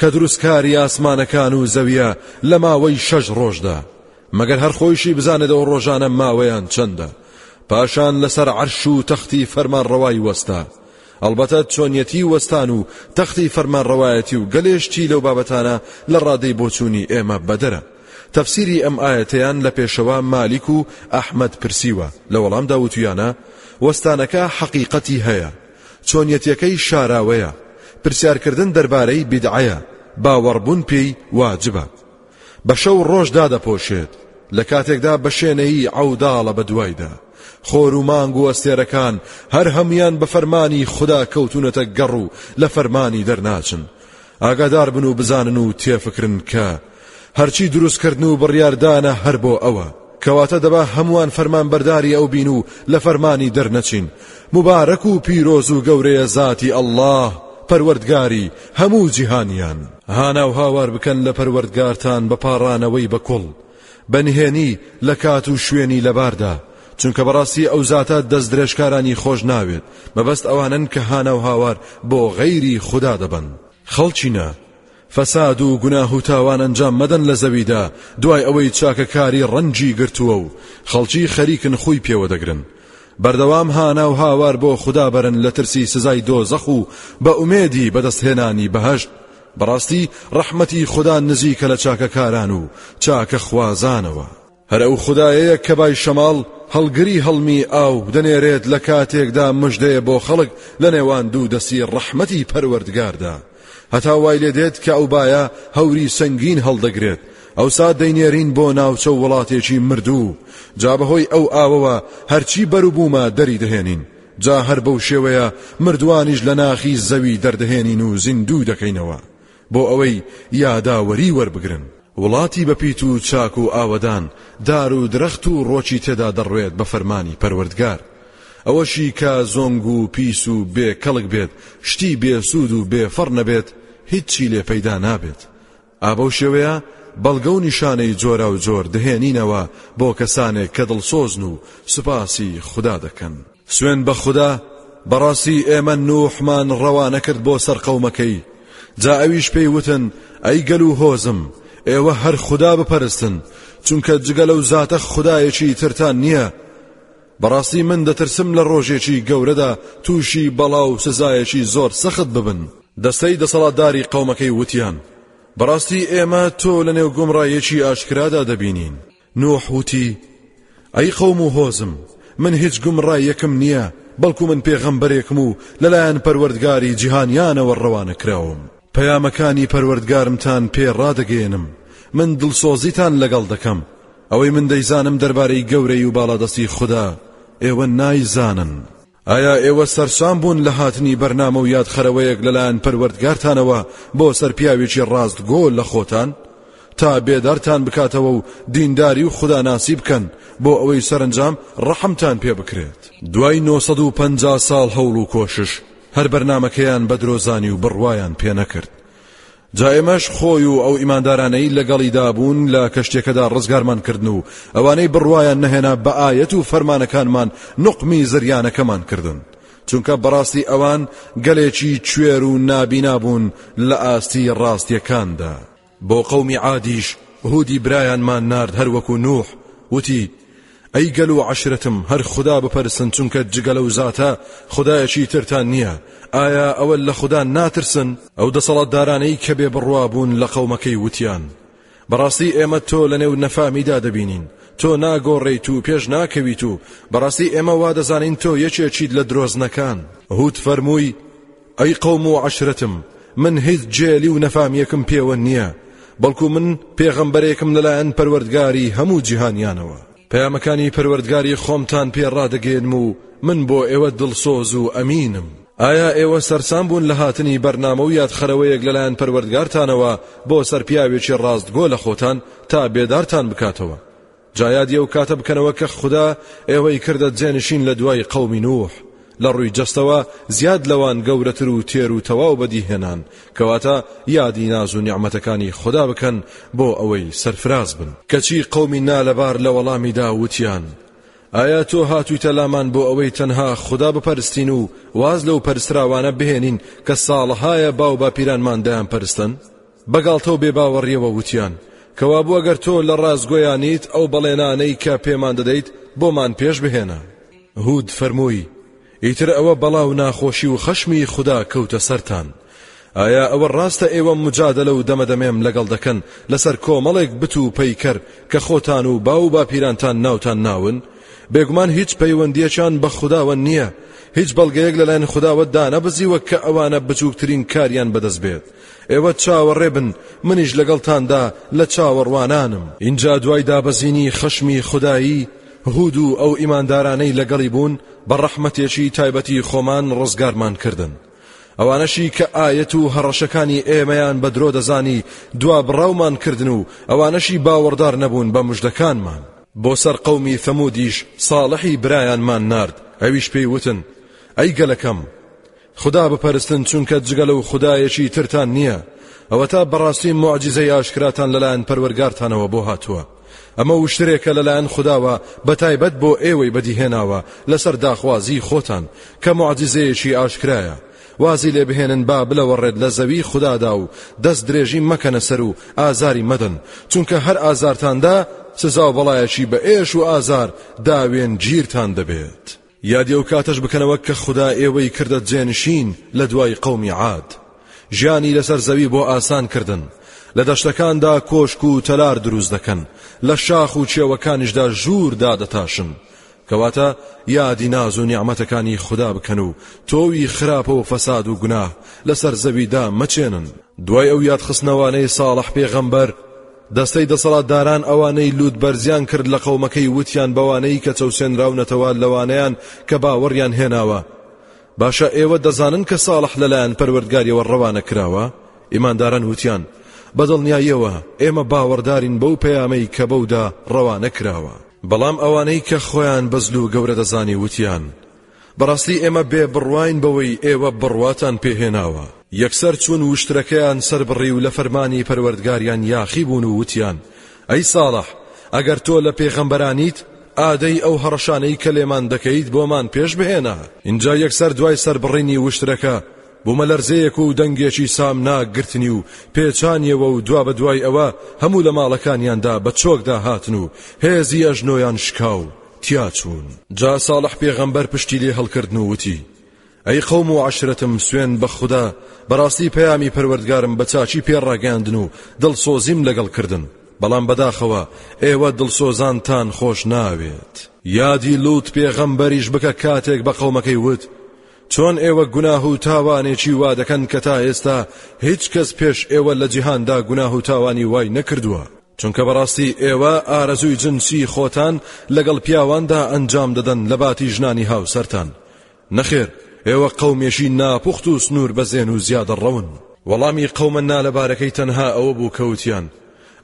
کە دروستکاری ئاسمانەکان و زەویە لە ماوەی شەش ڕۆژدا مەگەر هەر خۆیشی بزانێت ئەو ڕۆژانە ماوەیان چەندە پاشان لەسەر عەرش و تەختی فەرمانڕەوای وەستا ئەڵبەتە چۆنیەتی وەستان و تەختی فەرمانڕەوایەتی و گەلێشتی لەو بابەتانە لە ڕادەی بۆچوونی ئێمە بەدەرە تەفسیری ئەم ئاەتەیان لە پێشەوە مالیک و ئەحمد پرسیوە لە وەڵامدا وتویانە وەستانەکە حەقیقەتی هەیە چۆنیەتەکەی شاراوەیە پرسیارکردن دەربارەی بدعەیە باوەڕبوون پێی واجبە بە شەو ڕۆژ دادەپۆشێت، لە کاتێکدا بە شێنەیی عەوداڵە بە دوایدا، خۆر و مانگ و ئەستێرەکان هەر هەموویان بە فەرمانی خودا کەوتوونەتە گەڕ و لە فەرمانی دەرناچن، ئاگادار بن و بزانن و تێفکرن کە هەرچی دروستکردن و بڕیاردانە هەر بۆ ئەوە. کەواتە دەبا هەمووان فەرمانبەرداری ئەو بین و لە فەرمانی دەرنەچین مبارەک و پیرۆز و گەورەیە زاتی ئەڵڵا پەروەردگاری هەموو جیهانیان هانا و هاوار بکەن لە پەروەردگارتان بە پاڕانەوەی بە کوڵ بە نهێنی لە کات و شوێنی لەباردا چونکە بەڕاستی ئەو زاتە دەست درێژکارانی خۆش ناوێت مەبەست ئەوانن کە هانا و هاوار بۆ غەیری خودا دەبن خەڵچینە فەساد و گوناه و تاوان ئەنجام مەدەن لە زەویدا دوای ئەوەی چاکەکاری ڕەنجی گرتووە و خەڵکی خەریکن خووی پێوە دەگرن. بەردەوام هانا و هاوار بۆ خودا بەرن لە ترسی سزای دۆزەخ و بە ئومێدی بەدەستهێنانی بەهەشت. بەڕاستی ڕەحمەتی خودا نزیکە لە چاکەکاران و چاکەخوازانەوە. هەر ئەو خودایەیە کە بای شەماڵ هەڵگری هەڵمی ئاو دەنێرێت لە کاتێکدا مژدەیە بۆ خەڵک لە نێوان دوو دەستی ڕەحمەتی پەروەردگاردا هەتا وای لێ دێت کە ئەو بایە هەوری سەنگین هەڵدەگرێت ئەوسا دەینێرین بۆ ناوچە وڵاتێکی مردوو جا بەهۆی ئەو ئاوەوە هەرچی بەروبوومە دەری دەهێنین جا هەر بەو شێوەیە مردوانیش لە ناخی زەوی دەردەهێنین و زیندوو دەکەینەوە بۆ ئەوەی یاداوەری وەربگرن. وڵاتی بە پیت و چاک و ئاوەدان، دار و درەخت و ڕۆکی تێدا دەڕوێت بە فەرمانی پەروەردگار. ئەوەشی کە زۆنگ و پیس و بێ کەڵک بێت، شتی بێ سوود و بێ فەڕ نەبێت، هیچی لێ پەیدا نابێت. ئا بەو شێوەیە بەڵگە و نیشانەی جۆراوجۆر دهێنینەوە بۆ کەسانێک کە دڵسۆزن و سوپاسی خودا دەکەن. سوێن بە خودا بەڕاستی ئێمە نووحمان ڕەوانە کرد بۆ سەر قەومەکەی جا ئەویش پێی وتن ئەی گەل و هۆزم ئێوە هەر خوددا بپەرستن چونکە جگە لەو زاتە خدایەکی ترتان نییە بەڕاستی من دەترسم لە ڕۆژێکی گەورەدا تووشی بەڵا و سزایەکی زۆر سەخت ببن دەستەی دەسەڵاتداری قەومەکەی وتیان بەڕاستی ئێمە تۆ لە نێو گومڕایەکی ئاشکرادا دەبینین نوح وتی ئەی قەوم و هۆزم من هیچ گومڕایەکم نییە بەڵکو من پێغەمبەرێکم و لەلایەن پەروەردگاری جیهانیانەوە ڕەوانە کراوم پەیامەکانی پەروەردگارمتان پێ ڕادەگەێنم من دڵسۆزیتان لەگەڵ دەکەم ئەوەی من دەیزانم دەربارەی گەورەی و باڵادەستی خوددا ئێوە نایزانن. ئایا ئێوە سەرسام بوون لە هاتنی بەرنامە و یادخەرەوەیەک لەلایەن پەروەردگارتانەوە بۆ سەر پیاوێکی ڕاستگۆ لە خۆتان؟ تا بێدارتان بکاتەوە و دینداری و خوداناسی بکەن بۆ ئەوەی سەرنجام ڕەحمتان پێ بکرێت دوای 950 ساڵ هەوڵ و کۆشش هەر بەرنمەکەیان بە درۆزانی و بڕوایان پێنەکرد جا ئێمەش خۆی و ئەو ئیماندارانەی لەگەڵیدا بوون لە کەشتێکەدا ڕزگارمان کردن و ئەوانەی بڕوایان نەهێنا بە ئایەت و فەرمانەکانمان نقمی زریانەکەمان کردن چونکە بەڕاستی ئەوان گەلێکی کوێر و نابینا بوون لە ئاستی ڕاستیەکاندا بۆ قەومی عادیش هودی برایانمان نارد هەروەکو نوح وتی ئەی گەل و عەشرەتم هەر خودا بپەرستن چونکە جگە لەو زاتە خودایەکی ترتان نییە، ئایا ئەوە لە خودا ناترسن؟ ئەو دەسەڵاتدارانەی کە بێ بڕوا بوون لە قەومەکەی وتیان، بەڕاستی ئێمە تۆ لەنێو نەفامیدا دەبینین، تۆ ناگۆڕێیت و پێش ناکەویت و بەڕاستی ئێمە وادەزانین تۆ یەکێکیت لە درۆزنەکان. هود فەرمووی، ئەی قەوم و عەشرەتم من هیچ جێلی و نەفامیەکم پێوە نییە بەڵکو من پێغەمبەرێکم لەلایەن پەروەردگاری هەموو جیهانیانەوە پەیامەکانی پەروەردگاری خۆمتان پێ ڕادەگەێنم و من بۆ ئێوە دڵسۆز و ئەمینم ئایا ئێوە سەرسام بوون لە هاتنی بەرنامە و یادخەرەوەیەک لەلایەن پەروەردگارتانەوە بۆ سەر پیاوێکی ڕاستگۆ لە خۆتان تا بێدارتان بکاتەوە جا یادی ئەو کاتە بکەنەوە کە خودا ئێوەی کردە جێنشین لە دوای قەومی نوح لە ڕووی جەستەوە زیاد لەوان گەورەتر و تێر و تەواو بەدیهێنان کەواتە یادی ناز و نیعممەتەکانی خدا بکەن بۆ ئەوەی سەرفراز بن کەچی قەومی نالەبار لە وەڵامی داوتیان ئایا تۆ هاتوویتە لامان بۆ ئەوەی تەنها خدا بپەرستین و واز لەو پەرسراوانە بهێنین کە ساڵەهایە باو باپیرانمان دەیان پەرستن؟ بە گاڵتە و بێباوەڕییەوە وتیان، کەوابوو ئەگەر تۆ لە ڕاستگۆیانیت ئەو بەڵێنانەی کە پێمان دەدەیت بۆمان پێش بهێنە. هود فەرمووی، ئیتر ئەوە بەڵا و ناخۆشی و خەشمی خودا کەوتە سەرتان. ئایا ئەوە ڕاستە ئێوە موجادەلە و دەمەدەمێم لەگەڵ دەکەن لەسەر کۆمەڵێک بت و پەیکەر کە خۆتان و باو و باپیرانتان ناوتان ناون؟ بێگومان هیچ پەیوەندییەکیان بە خوداوە نییە، هیچ بەڵگەیەک لەلایەن خوداوە دانەبزیوە کە ئەوانە بچووکترین کاریان بەدەست بێت. ئێوە چاوەڕێ بن منیش لەگەڵتاندا لە چاوەڕوانانم. ئینجا دوای دابەزینی خەشمی خودایی، هود و ئەو ئیماندارانەی لەگەڵی بوون بە ڕەحمەتێکی تایبەتی خۆمان ڕزگارمان کردن. ئەوانەشی کە ئایەت و هەڕەشەکانی ئێمەیان بە درۆ دەزانی دوا بڕاومان کردن و ئەوانەشی باوەڕدار نەبوون بە مژدەکانمان. بۆ سەر قەومی ثەمودیش ساڵحی برایانمان نارد، ئەویش پێی وتن، ئەی گەلەکەم! خودا بپەرستن چونکە جگە لەو خودایەکی ترتان نییە ئەوەتا بەڕاستی معجزەی ئاشکراتان لەلایەن پەروەرگارتانەوە بۆ هاتووە ئەمە وشترێکە لەلایەن خودداوە بەتایبەت بۆ ئێوەی بەدیهێناوە لەسەر داخوازی خۆتان کە معجززەیەکی ئاشکرایە وازی لێ بهێنن با بلەوەڕێت لە زەوی خوددادا و دەست درێژی مەکەنە سەر و ئازاری مەدەن چونکە هەر ئازارتاندا سزا و بەڵایەکی بە ئێش و ئازار داوێن گیرتان دەبێت. یادی ئەو کاتەش بکەنەوە کە خودا ئێوەی کردە جێنشین لە دوای قەومی عاد ژیانی لەسەر زەوی بۆ ئاسان کردن لە دەشتەکاندا کۆشک و تەلار دروست دەکەن لە شاخ و چێوەکانیشدا ژوور دادەتاشن کەواتە یادی ناز و نیعممەتەکانی خوددا بکەن و تۆوی خراپە و فەساد و گوناه لەسەر زەویدا مەچێنن دوای ئەو یادخستنەوانەی ساڵح پێغەمبەر دەستەی دەسەڵاتداران ئەوانەی لووتبەرزیان کرد لە قەومەکەی وتیان بەوانەی کە چەوسێنراونەتەوە لەوانەیان کە باوەڕیان هێناوە باشە ئێوە دەزانن کە ساڵح لەلایەن پەروەردگاریەوە ڕەوانە کراوە ئیمانداران وتیان بەدڵنیاییەوە ئێمە باوەڕدارین بەو پەیامەی کە بەودا ڕەوانە کراوە بەڵام ئەوانەی کە خۆیان بەزل و گەورە دەزانی وتیان بەڕاستی ئێمە بێ بڕواین بەوەی ئێوە بڕواتان پێ هێناوە. یەکسەر چوون و وشترەکەیان سەربڕی و لە فەرمانی پەروەردگاریان یاخی بوون و وتیان، ئەی ساڵح، ئەگەر تۆ لە پێغەمبەرانیت، ئادەی ئەو هەڕەشانەی کە لێمان دەکەیت بۆمان پێش بهێنە. ئینجا یەکسەر دوای سەربڕینی وشترەکە، بومەلەرزەیەک و دەنگێکی سامناک گرتنی و پێچانیەوە و دوابەدوای ئەوە هەموو لە ماڵەکانیاندا بە چۆکدا هاتن و هێزی ئەژنۆیان شکا و تیا چوون جا ساڵح پێغەمبەر پشتی لێ هەڵکردن و وتی ئەی قەوم و عشرەتم سوێن بە خودا بەڕاستی پەیامی پەروەردگارم بە چاچی پێڕاگەاندن و دڵسۆزیم لەگەڵ کردن بەڵام بەداخەوە ئێوە دڵسۆزانتان خۆش ناوێت یادی لوت پێغەمبەریش بکە کاتێک بە قەومەکەی وت چۆن ئێوە گوناه و تاوانێکی وا دەکەن کە تا ئێستا هیچ کەس پێش ئێوە لە جیهاندا گوناه و تاوانی وای نەکردووە چونکە بەڕاستی ئێوە ئارەزووی جنسی خۆتان لەگەڵ پیاواندا ئەنجام دەدەن لە باتی ژنانی هاوسەرتان نەخێر ئێوە قەومێکی ناپوخت و سنوور بەزێن و زیادە ڕەون وەڵامی قەومە نالەبارەکەی تەنها ئەوە بوو کە وتیان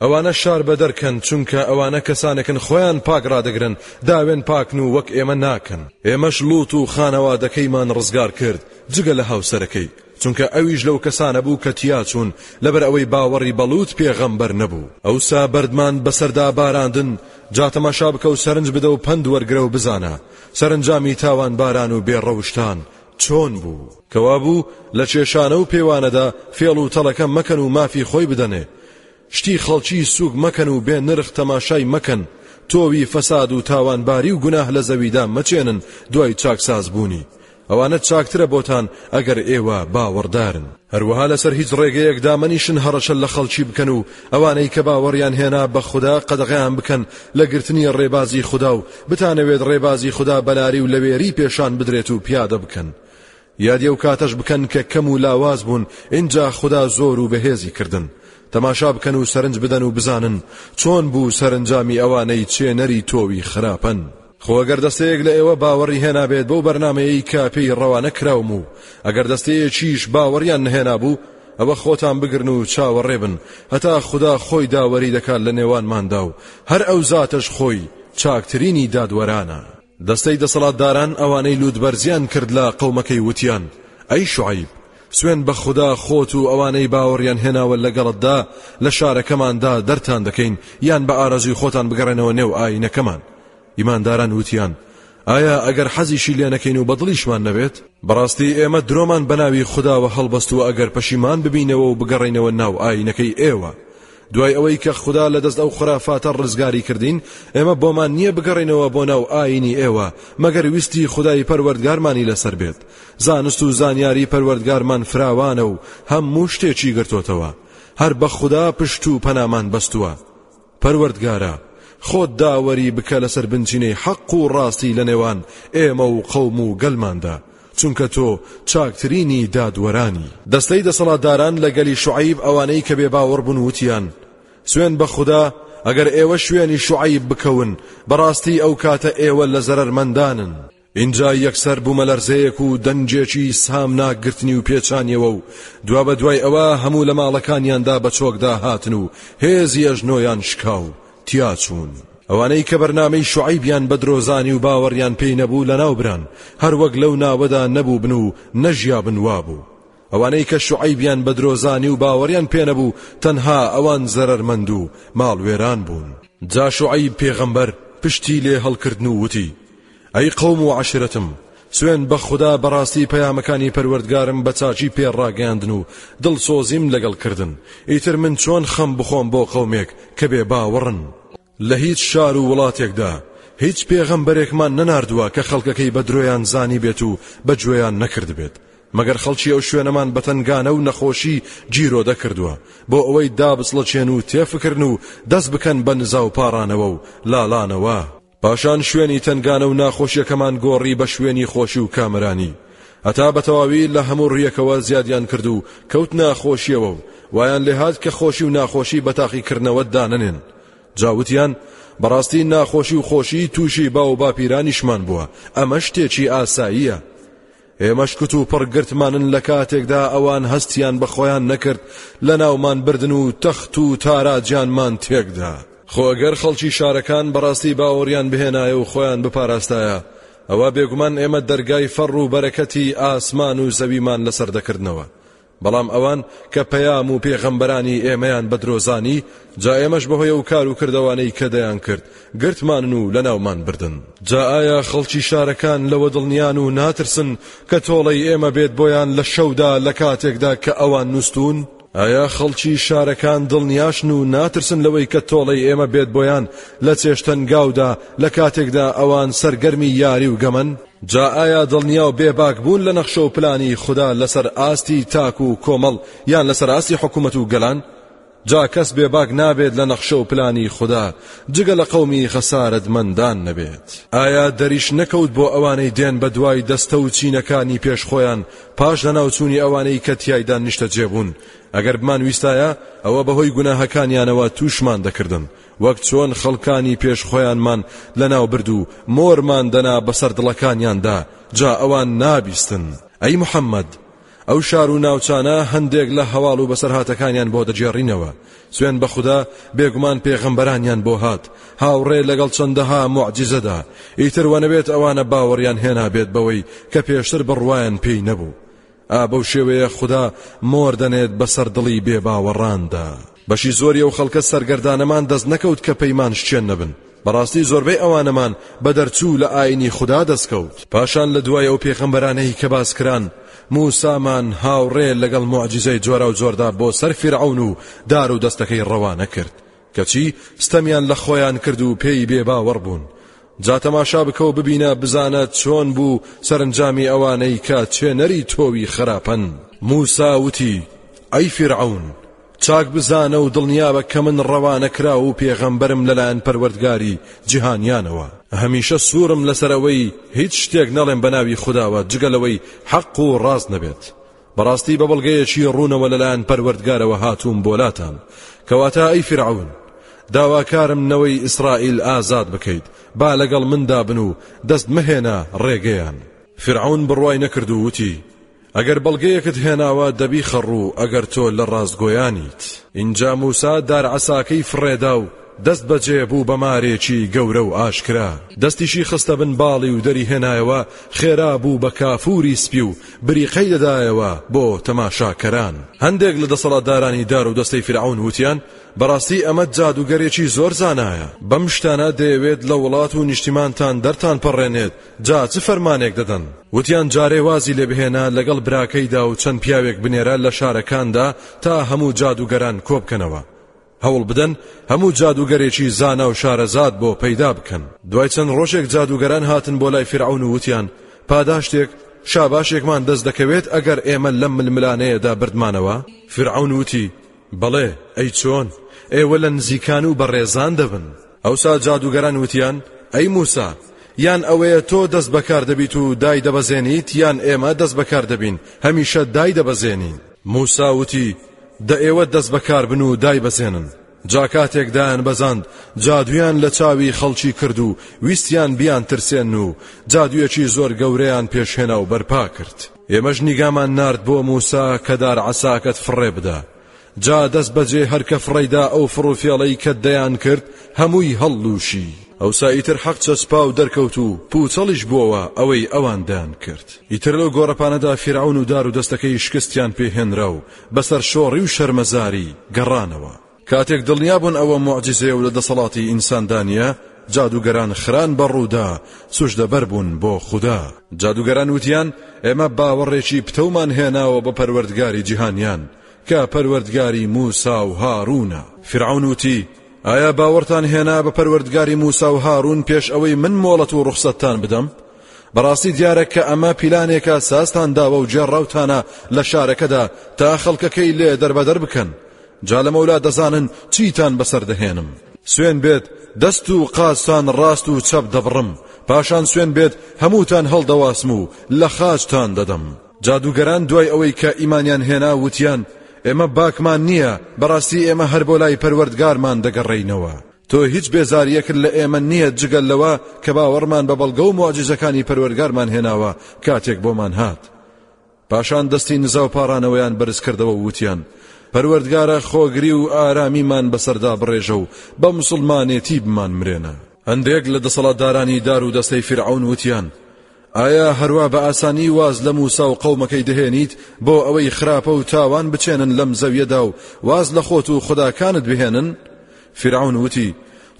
ئەوانە شار بەدەرکەن چونکە ئەوانە کەسانێکن خۆیان پاک ڕادەگرن داوێن پاکن و وەک ئێمە ناکەن ئێمەش لوت و خانەوادەکەیمان ڕزگار کرد جگە لە هاوسەرەکەی چونکە ئەویش لەو کەسانە بوو کە تیاچوون لەبەر ئەوەی باوەڕی بە لووت پێغەمبەر نەبوو ئەوسا بەردمان بەسەردا باراندن جا تەماشا بکە و سەرنج بدە و پەند وەرگرە و بزانە سەرنجامی تاوانباران و بێڕەوشتان چۆن بوو کەوابوو لە کێشانە و پێوانەدا فێڵ و تەڵەکە مەکەن و مافی خۆی بدەنێ شتی خەڵکی سوک مەکەن و بێ نرخ تەماشای مەکەن، تۆوی فەساد و تاوانباری و گوناه لە زەویدا مەچێنن دوای چاکساز بوونی، ئەوانە چاکترە بۆتان ئەگەر ئێوە باوەڕدارن. هەروەها لەسەر هیچ ڕێگەیەک دامەنیشن هەڕەشە لە خەڵکی بکەن و ئەوانەی کە باوەڕیان هێنا بە خودا قەدەغەیان بکەن لە گرتنی ڕێبازی خودا و بتانەوێت ڕێبازی خودا بە لاری و لەوێری پێشان بدرێت و پیادە بکەن یادی ئەو کاتەش بکەن کە کەم و لاواز بوون ئینجا خودا زۆر و بەهێزی کردن تەماشا بکەن و سەرنج بدەن و بزانن چۆن بوو سەرنجامی ئەوانەی چێنەری تۆوی خراپەن خۆ ئەگەر دەستەیەک لە ئێوە باوەڕی هێنابێت بەو بەرنمەیەی کە پێی ڕەوانە کراوم و ئەگەر دەستەیەکیش باوەڕیان نهێنابوو ئەوە خۆتان بگرن و چاوەڕێ بن هەتا خدا خۆی داوەری دەکات لە نێوانماندا و هەر ئەو زاتەش خۆی چاکترینی دادوەرانە دەستەی دەسەڵاتداران ئەوانەی لووتبەرزیان کرد لە قەومەکەی وتیان، ئەی شوعەیب، سوێن بە خودا خۆت و ئەوانەی باوەڕیان هێناوە لەگەڵتدا لە شارەکەماندا دەرتان دەکەین یان بە ئارەزووی خۆتان بگەڕێنەوە نێو ئایینەکەمان. ئیمانداران وتیان، ئایا ئەگەر حەزیشی لێ نەکەین و بە دڵیشمان نەبێت؟ بەڕاستی ئێمە درۆمان بە ناوی خوداوە هەڵبەستووە ئەگەر پەشیمان ببینەوە و بگەڕێینەوە ناو ئایینەکەی ئێوە، دوای ئەوەی کە خودا لە دەست ئەو خورافاتە ڕزگاری کردین، ئێمە بۆمان نییە بگەڕێینەوە بۆ ناو ئایینی ئێوە، مەگەر ویستی خودای پەروەردگارمانی لەسەر بێت. زانست و زانیاری پەروەردگارمان فراوانە و هەموو شتێکی گرتۆتەوە. هەر بە خودا پشت و پەنامان بەستووە. پەروەردگارە، خۆت داوەری بکە لەسەر بنچینەی حەق و ڕاستی لە نێوان ئێمە و قەوم و گەلماندا، چونکە تۆ چاکترینی دادوەرانی. دەستەی دەسەڵاتداران لە گەلی شوعەیب ئەوانەی کە بێباوەڕ بوون وتیان، سوێن بە خودا ئەگەر ئێوە شوێنی شوعەیب بکەون بەڕاستی ئەو کاتە ئێوە لە زەرەرمەندانن. ئینجا یەکسەر بوومەلەرزەیەک و دەنگێکی سامناک گرتنی و پێچانیەوە و دوابەدوای ئەوە هەموو لە ماڵەکانیاندا بە چۆکدا هاتن و هێزی ئەژنۆیان شکا و تیاچوون ئەوانەی کە بەرنامەی شوعیبیان بە درۆزانی و باوەڕیان پێی نەبوو لەناو بران هەروەک لەو ناوەدا نەبووبن و نەژیابن وابوو ئەوانەی کە شوعیبیان بە درۆزانی و باوەڕیان پێ نەبوو تەنها ئەوان زەرەرمەند و ماڵوێران بوون جا شوعیب پێغەمبەر پشتی لێ هەڵکردن و وتی ئەی قەوم و عەشیرەتم، سوێند بە خودا بەڕاستی پەیامەکانی پەروەردگارم بە چاکی پێ ڕاگەیاندن و دڵسۆزیم لەگەڵ کردن، ئیتر من چۆن خەم بخۆم بۆ قەومێک کە بێ باوەڕن؟ لە هیچ شار و وڵاتێکدا هیچ پێغەمبەرێکمان نەناردووە کە خەڵکەکەی بە درۆیان زانیبێت و بە گوێیان نەکردبێت، مەگەر خەڵکی ئەو شوێنەمان بە تەنگانە و نەخۆشی گیرۆدە کردووە بۆ ئەوەی دابچڵەچێن و تێفکرن و دەست بکەن بە نزا و پاڕانەوە و لالانەوە. پاشان شوێنی تەنگانە و ناخۆشیەکەمان گۆڕی بە شوێنی خۆشی و کامەرانی هەتا بەتەواوی لە هەموو ڕیەکەوە زیادیان کرد و کەوت ناخۆشیەوە و وایان لێهات کە خۆشی و ناخۆشی بە تاقیکردنەوە دانەنێن جاوتیان بەڕاستی ناخۆشی و خۆشی تووشی باو باپیرانیشمان بووە ئەمە شتێکی ئاساییە ئێمەش کت و پڕ گرتمانن لە کاتێکدا ئەوان هەستیان بە خۆیان نەکرد لە ناومان بردن و تەخت و تاراجیانمان تێکدا خۆ ئەگەر خەڵکی شارەکان بەڕاستی باوەڕیان بهێنایە و خۆیان بپاراستایە ئەوە بێگومان ئێمە دەرگای فەڕ و بەرەکەتی ئاسمان و زەویمان لەسەر دەکردنەوە بەڵام ئەوان کە پەیام و پێغەمبەرانی ئێمەیان بە درۆ زانی، جا ئێمەش بەهۆی ئەو کار و کردەوانەی کە دەیانکرد، گرتمانن و لەناومان بردن. جا ئایا خەڵکی شارەکان لەوە دڵنیان و ناترسن کە تۆڵەی ئێمە بێت بۆیان لە شەودا لە کاتێکدا کە ئەوان نوستوون؟ ئایا خەڵکی شارەکان دڵنیاشن و ناترسن لەوەی کە تۆڵەی ئێمە بێت بۆیان لە چێشتەنگاودا لە کاتێکدا ئەوان سەرگەرمی یاری و گەمەن؟ جا ئایا دڵنیا و بێباک بوون لە نەخشە و پلانی خودا لەسەر ئاستی تاک و کۆمەڵ یان لەسەر ئاستی حکومەت و گەلان؟ جا کەس بێباک نابێت لە نەخشە و پلانی خودا جگە لە قەومی خەسارەتمەندان نەبێت ئایا دەریش نەکەوت بۆ ئەوانەی دێن بە دوای دەستە و چینەکانی پێش خۆیان پاش لەناوچوونی ئەوانەی کە تیایدا نیشتە جێبوون ئەگەر بمان ویستایە ئەوە بەهۆی گوناهەکانیانەوە تووشمان دەکردن وەک چۆن خەڵکانی پێش خۆیانمان لەناوبرد و مۆرمان دەنا بەسەر دڵەکانیاندا جا ئەوان نابیستن ئەی محەممەد ئەو شار و ناوچانە هەندێک لە هەواڵ و بەسەرهاتەکانیان بۆ دەجێڕینەوە سوێن بە خوددا بێگومان پێغەمبەرانیان بۆ هات هاوڕێ لەگەڵ چەندەها معجززەدا ئیتر وەنەبێت ئەوانە باوەڕیان هێنابێت بەوەی کە پێشتر بڕواان پێی نەبوو ئا بەو شێوەیە خودا مۆر دەنێت بەسەر دڵی بێباوەڕاندا. بەشی زۆری ئەو خەڵکە سەرگەردانەمان دەست نەکەوت کە پەیمان شکێن نەبن، بەڕاستی زۆربەی ئەوانەمان بە دەرچوو لە ئاینی خودا دەستکەوت. پاشان لە دوای ئەو پێغەمبەرانەی کە باس کران، موسامان هاوڕێ لەگەڵ موعجیزەی جۆراوجۆردا بۆ سەر فیرعەون و دارودەستەکەی ڕەوانە کرد. کەچی ستەمیان لە خۆیان کرد و پێی بێ باوەڕ بوون جا تەماشا بکە و ببینە بزانە چۆن بوو سەرنجامی ئەوانەی کە چێنەری تۆوی خراپەن موسا وتی ئەی فرعون چاک بزانە و دڵنیابە کە من ڕەوانە کرا و پێغەمبەرم لەلایەن پەروەردگاری جیهانیانەوە هەمیشە سوورم لەسەرەوەی هیچ شتێک نەڵێم بە ناوی خودداوە جگە لەوەی حەق و ڕاست نەبێت بەڕاستی بە بەڵگەیەکی ڕوونەوە لەلایەن پەروەردگارەوە هاتووم بۆ لاتان کەواتە ئەی فرعون داواکارم نەوەی ئیسرائیل ئازاد بکەیت با لەگەڵ مندا بن و دەست مەهێنە ڕێگەیان فرعون بڕوای نەکرد و وتی ئەگەر بەڵگەیەکت هێناوە دەبی خەڕوو ئەگەر تۆ لە ڕاستگۆیانیت ئینجا موسا دار عساکەی فڕێدا و دەست بەجێ بوو بە مارێکی گەورە و ئاشکرا دەستیشی خستە بن باڵی و دەری هێنایەوە خێرا بوو بە کافوری سپی و بریقەی دەدایەوە بۆ تەماشاکەران. هەندێک لە دەسەڵاتدارانی دار و دەستەی فیرعەون وتیان، بەڕاستی ئەمە جادووگەرێکی زۆر زانایە، بەم شتانە دەیەوێت لە وڵات و نیشتیمانتان دەرتانپەڕێنێت، جا چ فەرمانێک دەدەن؟ وتیان، جارێ وازی لێ بهێنە لەگەڵ براکەیدا و چەند پیاوێک بنێرە لە شارەکاندا تا هەموو جادووگەران کۆبکەنەوە، هەوڵ بدەن هەموو جادووگەرێکی زانا و شارەزات بۆ پەیدا بکەن دوای چەند ڕۆژێک جادووگەران هاتن بۆ لای فرعون و وتیان پاداشتێک شاباشێکمان دەست دەکەوێت ئەگەر ئێمە لەم ململانەیەدا بردمانەوە فرعون وتی بەڵێ ئەی چۆن ئێوە لە نزیکان و بەڕێزان دەبن ئەوسا جادووگەران وتیان ئەی موسا یان ئەوەیە تۆ دەست بەکار دەبیت و دای دەبەزێنیت یان ئێمە دەست بەکار دەبین هەمیشە دای دەبەزێنین موسا وتی، دە ئێوە دەست بەکار بن و دایبەزێنن. جا کاتێک دایانبەزاند جادوویان لە چاوی خەڵکی کرد و ویستیان بیانترسێنن و جادوویەکی زۆر گەورەیان پێش هێنا و بەرپا کرد. ئێمەش نیگامان نارد بۆ موسا کە دار عەساکەت فڕێ بدە. جا دەستبەجێ هەر کە فڕێی دا ئەو فڕوفێڵەی کە دەیانکرد هەمووی هەڵلووشی. ئەوسا ئیتر حەق چەسپا و دەرکەوت و پووچەڵیش بووەوە ئەوەی ئەوان دەیان کرد. ئیتر لەو گۆڕەپانەدا فیرعەون و دار و دەستەکەی شکستیان پێ هێنرا و بە سەرشۆڕی و شەرمەزاری گەڕانەوە. کاتێک دڵنیا بوون ئەوە موعجیزەیە و لە دەسەڵاتی ئینساندا نییە، جادووگەران خران بە ڕوودا، سوژدەبەر بوون بۆ خودا. جادووگەران وتیان، ئێمە باوەڕێکی پتەومان هێناوە بە پەروەردگاری جیهانیان، کە پەروەردگاری مووسا و هاروونە. فیرعەون وتی، ئایا باوەڕتان هێنا بە پەروەردگاری موسا و هاڕون پێش ئەوەی من مۆڵەت و ڕوخسەتتان بدەم؟ بەڕاستی دیارە کە ئەمە پیلانێکە سازتان داوە و جێڕاوتانە لە شارەکەدا تا خەڵکەکەی لێ دەربەدەر بکەن جا لە مەولا دەزانن چیتان بەسەر دەهێنم سوێن بێت دەست و قازتان ڕاست و چەپ دەبڕم پاشان سوێن بێت هەمووتان هەڵدەواسم و لە خاچتان دەدەم جادووگەران دوای ئەوەی کە ئیمانیان هێنا وتیان، ئێمە باکمان نییە، بەڕاستی ئێمە هەر بۆ لای پەروەردگارمان دەگەڕێینەوە، تۆ هیچ بێزارییەکت لە ئێمە نییە جگە لەوە کە باوەڕمان بە بەڵگە و موعجیزەکانی پەروەرگارمان هێناوە کاتێک بۆمان هات. پاشان دەستی نزا و پاڕانەوەیان بەرز کردەوە و وتیان، پەروەردگارە خۆگری و ئارامیمان بەسەردا بڕێژە و بە مسوڵمانێتی بمان مرێنە. هەندێک لە دەسەڵاتدارانی دار و دەستەی فیرعەون وتیان، ئایا هەروا بە ئاسانی واز لە موسا و قەومەکەی دەهێنیت بۆ ئەوەی خراپە و تاوان بچێنن لەم زەویەدا و واز لە خۆت و خوداکانت بهێنن؟ فیرعەون وتی،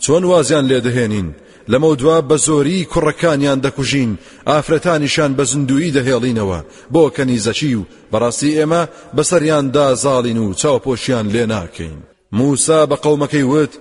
چۆن وازیان لێ دەهێنین؟ لەمەو دوا بە زۆری کوڕەکانیان دەکوژین ئافرەتانیشان بە زندویی دەهێڵینەوە بۆ کەنیزەکی و بەڕاستی ئێمە بەسەریاندا زاڵین و چاوپۆشیان لێ ناکەین موسا بە قەومەکەی وت،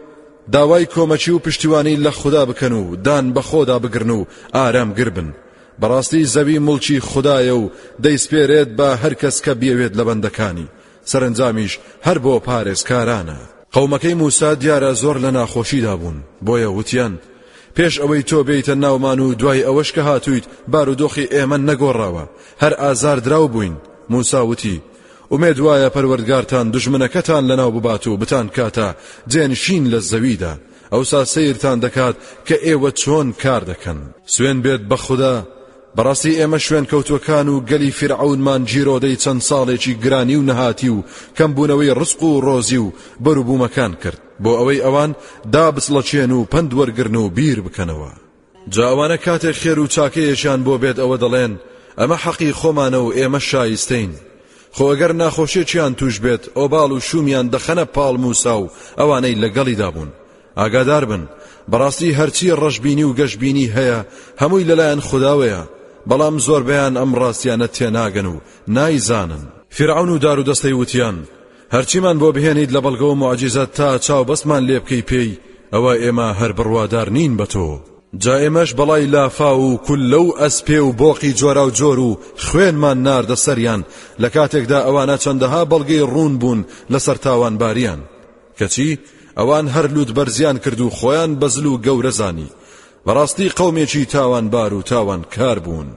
داوای کۆمەکی و پشتیوانی لە خودا بکەن و دان بە خۆدا بگرن و ئارامگر بن، بەڕاستی زەوی موڵکی خودایە و دەیسپێرێت بە هەر کەس کە بیەوێت لە بەندەکانی، سەرەنجامیش هەر بۆ پارێزکارانە. قەومەکەی موسا دیارە زۆر لە ناخۆشیدا بوون، بۆیە وتیان، پێش ئەوەی تۆ بێیتە ناومان و دوای ئەوەش کە هاتوویت بارودۆخی ئێمە نەگۆڕاوە، هەر ئازاردراو بووین، موسا وتی، ئومێد وایە پەروەردگارتان دوژمنەکەتان لەناو ببات و بتانکاتە جێنشین لە زەویدا ئەوسا سەیرتان دەکات کە ئێوە چۆن کار دەکەن سوێن بێت بە خودا بەڕاستی ئێمە شوێن کەوتوەکان و گەلی فرعونمان گیرۆدەی چەند ساڵێکی گرانی و نەهاتی و کەمبوونەوەی ڕسق و ڕۆزی و بەروبوومەکان کرد بۆ ئەوەی ئەوان دابچڵەچێن و پند وەرگرن و بیر بکەنەوە جا ئەوانە کاتێک خێر و چاکەیەکیان بۆ بێت ئەوە دەڵێن ئەمە حەقی خۆمانە و ئێمە شایستەین خۆ ئەگەر ناخۆشیێکیان توش بێت ئۆباڵ و شومیان دەخەنە پاڵ موسا و ئەوانەی لەگەڵی دابوون ئاگادار بن بەڕاستی هەرچی ڕەشببینی و گەشببینی هەیە هەمووی لەلایەن خداوەیە بەڵام زۆربیان ئەم ڕاستیانە تێناگەن و نایزانن فرعون و دار و دەستەی وتیان هەرچیمان بۆ بهێنیت لە بەڵگەو موعجیزە تا چاو بەستمان لێ بکەی پێی ئەوە ئێمە هەر بڕوادار نین بە تۆ جا ئێمەش بەڵای لافاو و کولە و ئەسپێ و بۆقی جۆرا و جۆر و خوێنمان ناردە سەریان لە کاتێکدا ئەوانە چەندەها بەڵگەی ڕوون بوون لەسەر تاوانباریان کەچی ئەوان هەر لوت بەرزیان کرد و خۆیان بەزل و گەورە زانی بەڕاستی قەومێکی تاوانبار و تاوانکار بوون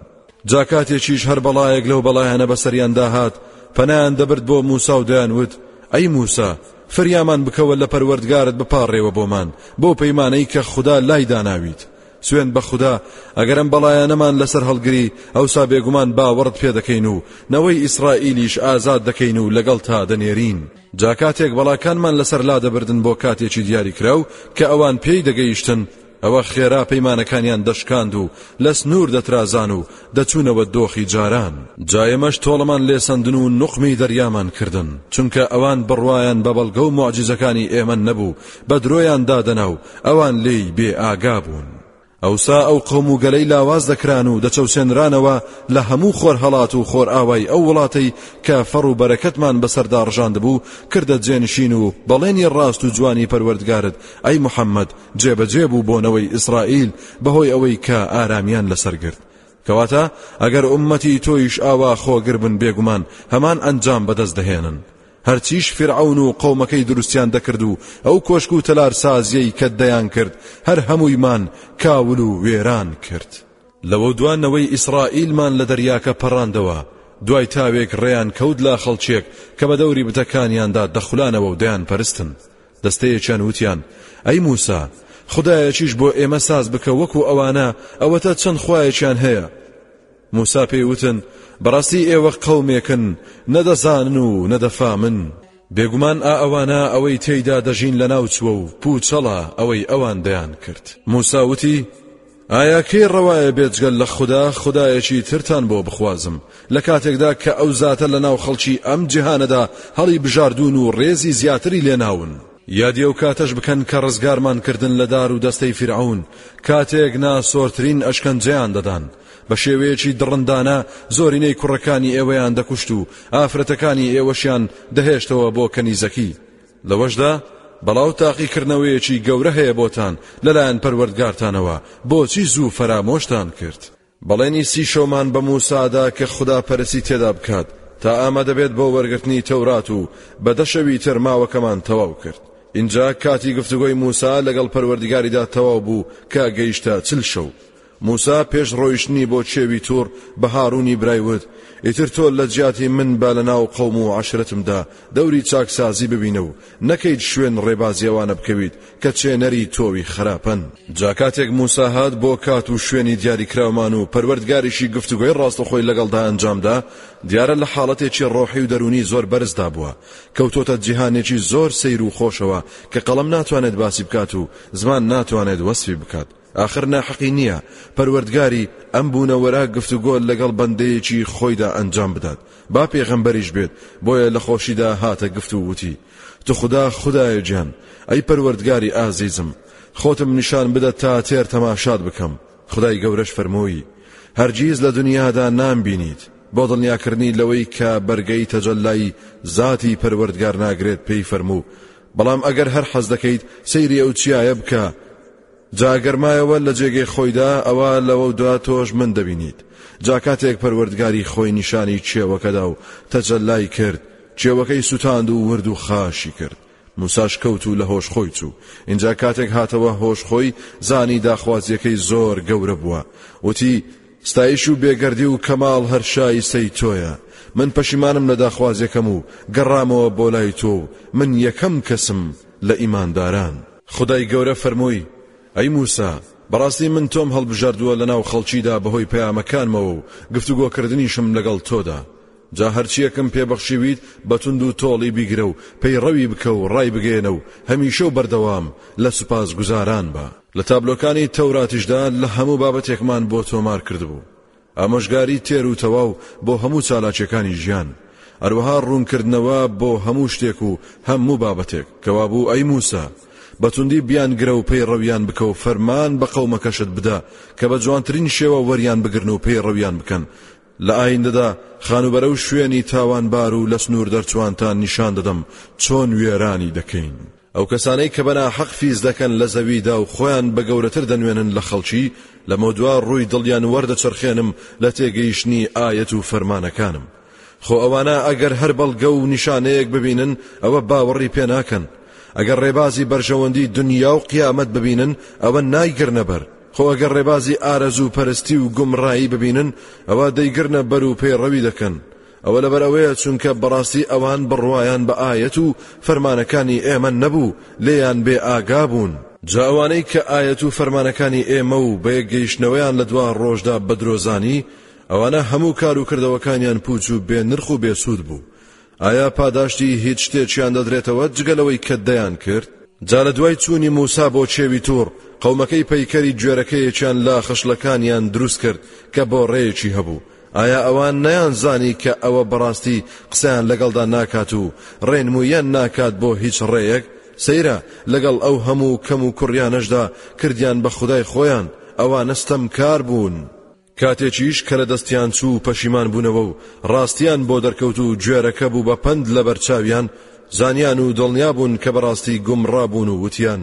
جا کاتێکیش هەر بەڵایەک لەو بەڵایانە بەسەریان داهات پەنایان دەبرد بۆ موسا و دەیان وت ئەی موسا فریامان بکەوە لە پەروەردگارت بپاڕێوە بۆمان بۆ پەیمانەی کە خوددا لای داناویت سوێن بە خوددا ئەگەرم بەڵایەنەمان لەسەر هەڵگری ئەوسا بێگومان باوەڕت پێ دەکەین و نەوەی ئیسرائیلیش ئازاد دەکەین و لەگەڵ تا دەنێرین جا کاتێک بەڵاکانمان لەسەر لا دەبردن بۆ کاتێکی دیاریکراو کە ئەوان پێی دەگەیشتن ئەوە خێرا پەیمانەکانیان دەشکاند و لە سنوور دەترازان و دەچوونەوە دۆخی جاران، جا ئێمەش تۆڵەمان لێ سەندن و نوقمی دەریامان کردن، چونکە ئەوان بڕوایان بە بەڵگە و موعجیزەکانی ئێمە نەبوو، بە درۆیان دادەنا و ئەوان لێی بێ ئاگا بوون. ئەوسا ئەو قەوم و گەلەی لاواز دەکران و دەچەوسێنرانەوە لە هەموو خۆرهەڵات و خۆرئاوای ئەو وڵاتەی کە فەڕ و بەرەکەتمان بەسەردا ڕژاندبوو کردە جێنشین و بەڵێنی ڕاست و جوانی پەروەردگارت ئەی محەممەد جێبەجێ بوو بۆ نەوەی ئیسرائیل بەهۆی ئەوەی کە ئارامیان لەسەر گرت کەواتە ئەگەر ئومەتی تۆیش ئاوا خۆگر بن بێگومان هەمان ئەنجام بەدەست دەهێنن هەرچیش فرعون و قەومەکەی دروستیان دەکرد و ئەو کۆشک و تەلارسازیەی کە دەیان کرد هەر هەموویمان کاول و وێران کرد لەوە دوانەوەی ئیسرائیلمان لە دەریاکە پەڕاندەوە دوای تاوێک ڕێیان کەوت لە خەڵکێک کە بە دەوری بتەکانیاندا دەخولانەوە و دەیان پەرستن دەستەیەکیان وتیان، ئەی موسا! خودایەکیش بۆ ئێمە ساز بکە وەکو ئەوانە، ئەوەتا چەند خوایەکیان هەیە؟ موسا پێی وتن، بەڕاستی ئێوە قەومێکن نەدەزانن و نەدەفامن. بێگومان ئا ئەوانە ئەوەی تێیدا دەژین لەناوچووە و پووچەڵە ئەوەی ئەوان دەیانکرد. موسا وتی، ئایا کەی ڕەوایە بێجگە لە خودا خودایەکی ترتان بۆ بخوازم لە کاتێکدا کە ئەو زاتە لە ناو خەڵکی ئەم جیهانەدا هەڵی بژاردوون و ڕێزی زیاتری لێناون؟ یادی ئەو کاتەش بکەن کە ڕزگارمان کردن لە دار و دەستەی فیرعەون کاتێک ناسۆرترین ئەشکەنجەیان دەدان بە شێوەیەکی دڕندانە زۆرینەی کوڕەکانی ئێوەیان دەکوشت و ئافرەتەکانی ئێوەشیان دەهێشتەوە بۆ کەنیزەکی لەوەشدا بەڵاو تاقیکردنەوەیەکی گەورە هەیە بۆتان لەلایەن پەروەردگارتانەوە بۆچی زوو فەرامۆشتان کرد؟ بەڵێنی سی شەومان بە موسا دا کە خودا پەرستی تێدا بکات تا ئامادە بێت بۆ وەرگرتنی تەورات و بە دە شەوی تر ماوەکەمان تەواو کرد ئینجا کاتی گفتوگۆی موسا لەگەڵ پەروەردگاریدا تەواو بوو کە گەیشتە چل شەو موسا پێش ڕۆیشتنی بۆ کێوی توڕ بە هاڕونی برای وت، ئیتر تۆ لە جیاتی من با لە ناو قەوم و عەشرەتمدا دەوری چاکسازی ببینە و نەکەیت شوێن ڕێبازی ئەوانە بکەویت کە چێنەری تۆوی خراپەن. جا کاتێک موسا هات بۆ کات و شوێنی دیاریکراومان و پەروەردگاریشی گفتوگۆی ڕاستەخۆی لەگەڵدا ئەنجامدا، دیارە لە حاڵەتێکی ڕۆحی و دەرونی زۆر بەرزدا بوە، کەوتۆتە جیهانێکی زۆر سەیر و خۆشەوە کە قەڵەم ناتوانێت باسی بکات و زمان ناتوانێت وەسفی بکات. ئاخر ناحەقی نییە پەروەردگاری ئەم بوونەوەرە گفتوگۆ لەگەڵ بەندەیەکی خۆیدا ئەنجام بدات با پێغەمبەریش بێت بۆیە لە خۆشیدا هاتە گفت و وتی تخدا خدایە گیان ئەی پەروەردگاری ئازیزم خۆتم نیشان بدە تا تێر تەماشات بکەم خدای گەورەش فەرمووی هەرگیز لە دنیادا نامبینیت بۆ دڵنیاکردنی لەوەی کە بەرگەی تەجەلای ذاتی پەروەردگار ناگرێت پێی فەرموو بەڵام ئەگەر هەر حەز دەکەیت سەیری ئەو چیایە بکە جا گەر مایەوە لە جێگەی خۆیدا ئەوا لەوەودا تۆش من دەبینیت جا کاتێک پەروەردگاری خۆی نیشانی چێوەکەدا و تەجەلای کرد چێوەکەی سوتاند و ورد و خاشی کرد موساش کەوت و لە هۆش خۆی چوو اینجا کاتێک هاتەوە هۆش خۆی زانی داخوازیەکەی زۆر گەورە بووە وتی ستایش و بێگەردی و کەماڵ هەر شایستەی تۆیە من پەشیمانم لە داخوازیەکەم و گەڕامەوە بۆ لای تۆ و من یەکەم کەسم لە ئیمانداران خودای گەورە فەرمووی، ئەی موسا، بەڕاستی من تۆم هەڵبژاردووە لەناو خەڵکیدا بەهۆی پەیامەکانمەوە و گفتوگۆکردنیشم لەگەڵ تۆدا، جا هەرچییەکم پێ بەخشیویت بە توند و تۆڵی بیگرە و پەیڕەوی بکە و ڕایبگەیەنە و هەمیشە و بەردەوام لە سوپاسگوزاران بە. لە تابلۆکانی تەوراتیشدا لە هەموو بابەتێکمان بۆ تۆمار کردبوو ئامۆژگاری تێر و تەواو بۆ هەموو چالاکیەکانی ژیان ئەروەها ڕوونکردنەوە بۆ هەموو شتێک و هەموو بابەتێک کەوابوو ئەی موسا بەتوندی بیان گرە و پەیڕەویان بکە و فەرمان بە قەومەکەشت بدە کە بە جوانترین شێوە وەریان بگرن و پەیڕەویان بکەن لە ئایندەدا خانوبەرە و شوێنی تاوانبار و لە سنوور دەرچوانتان نیشان دەدەم چۆن وێرانی دەکەین ئەو کەسانەی کە بە ناحەق فیز دەکەن لە زەویدا و خۆیان بە گەورەتر دەنوێنن لە خەڵکی، لەمەودوا ڕووی دڵیان وەردەچەرخێنم لە تێگەیشتنی ئایەت و فەرمانەکانم. خۆ ئەوانە ئەگەر هەر بەڵگە و نیشانەیەک ببینن ئەوە باوەڕی پێ ناکەن. ئەگەر ڕێبازی بەرژەوەندی دونیا و قیامەت ببینن ئەوە نایگرنە بەر. خۆ ئەگەر ڕێبازی ئارەزوو پەرستی و گومڕایی ببینن ئەوە دەیگرنە بەر و پەیڕەوی دەکەن. ئەوە لەبەرئەوەیە چونکە بەڕاستی ئەوان بڕوایان بە ئایەت و فەرمانەکانی ئێمە نەبوو لێیان بێ ئاگا بوون. جا ئەوانەی کە ئایەت و فەرمانەکانی ئێمە و بەیەکگەیشتنەوەیان لە دوا ڕۆژدا بە درۆ زانی، ئەوانە هەموو کار و کردەوەکانیان پووچ و بێ نرخ و بێ سوود بوو. ئایا پاداشتی هیچ شتێکیان دەدرێتەوە جگە لەوەی کە دەیانکرد؟ جا لە دوای چوونی موسا بۆ کێوی تووڕ، قەومەکەی پەیکەری گوێرەکەیەکیان لە خشڵەکانیان دروست کرد کە بۆ ڕێیەکی هەبوو، ئایا ئەوان نەیان زانی کە ئەوە بەڕاستی قسەیان لەگەڵدا ناکات و ڕێنموویان ناکات بۆ هیچ ڕێیەک سەیرە لەگەڵ ئەو هەموو کەم و کوڕیانەشدا کردیان بە خودای خۆیان ئەوانە ستەمکار بوون کاتێکیش کە لە دەستیان چوو پەشیمان بوونەوە و ڕاستیان بۆ دەرکەوت و گوێرەکە بوو بە پەند لەبەرچاویان زانیان و دڵنیا بوون کە بەڕاستی گومڕا بوون و وتیان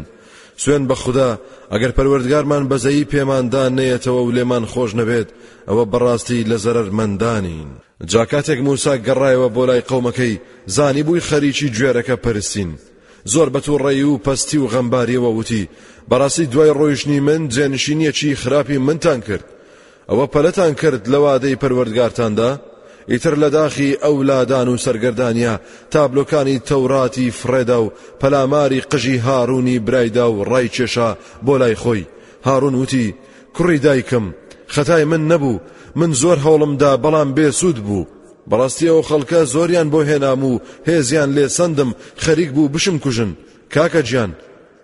سوێن بە خودا ئەگەر پەروەردگارمان بەزەیی پێماندا نەیەتەوە و لێمان خۆش نەبێت ئەوە بەڕاستی لە زەرەرمەندانین. جا کاتێک موسا گەڕایەوە بۆ لای قەومەکەی زانیبووی خەریکی گوێرەکە پەرستین زۆر بە توڕەیی و پەستی و غەمباریەوە وتی بەڕاستی دوای ڕۆیشتنی من جێنشینیەکی خراپی منتان کرد ئەوە پەلەتان کرد لە وادەی پەروەردگارتاندا ئیتر لە داخی ئەو لادان و سەرگەردانە تابلۆکانی تەوراتی فرێدا و پەلاماری قژی هاڕوونی برایدا و ڕای کێشا بۆ لای خۆی هاڕون وتی کوڕی دایکم خەتای من نەبوو من زۆر هەوڵم دا بەڵام بێسوود بوو بەڕاستی ئەو خەڵکە زۆریان بۆ هێنام و هێزیان لێ سندم خەریک بوو بشم کوژن کاکە گیان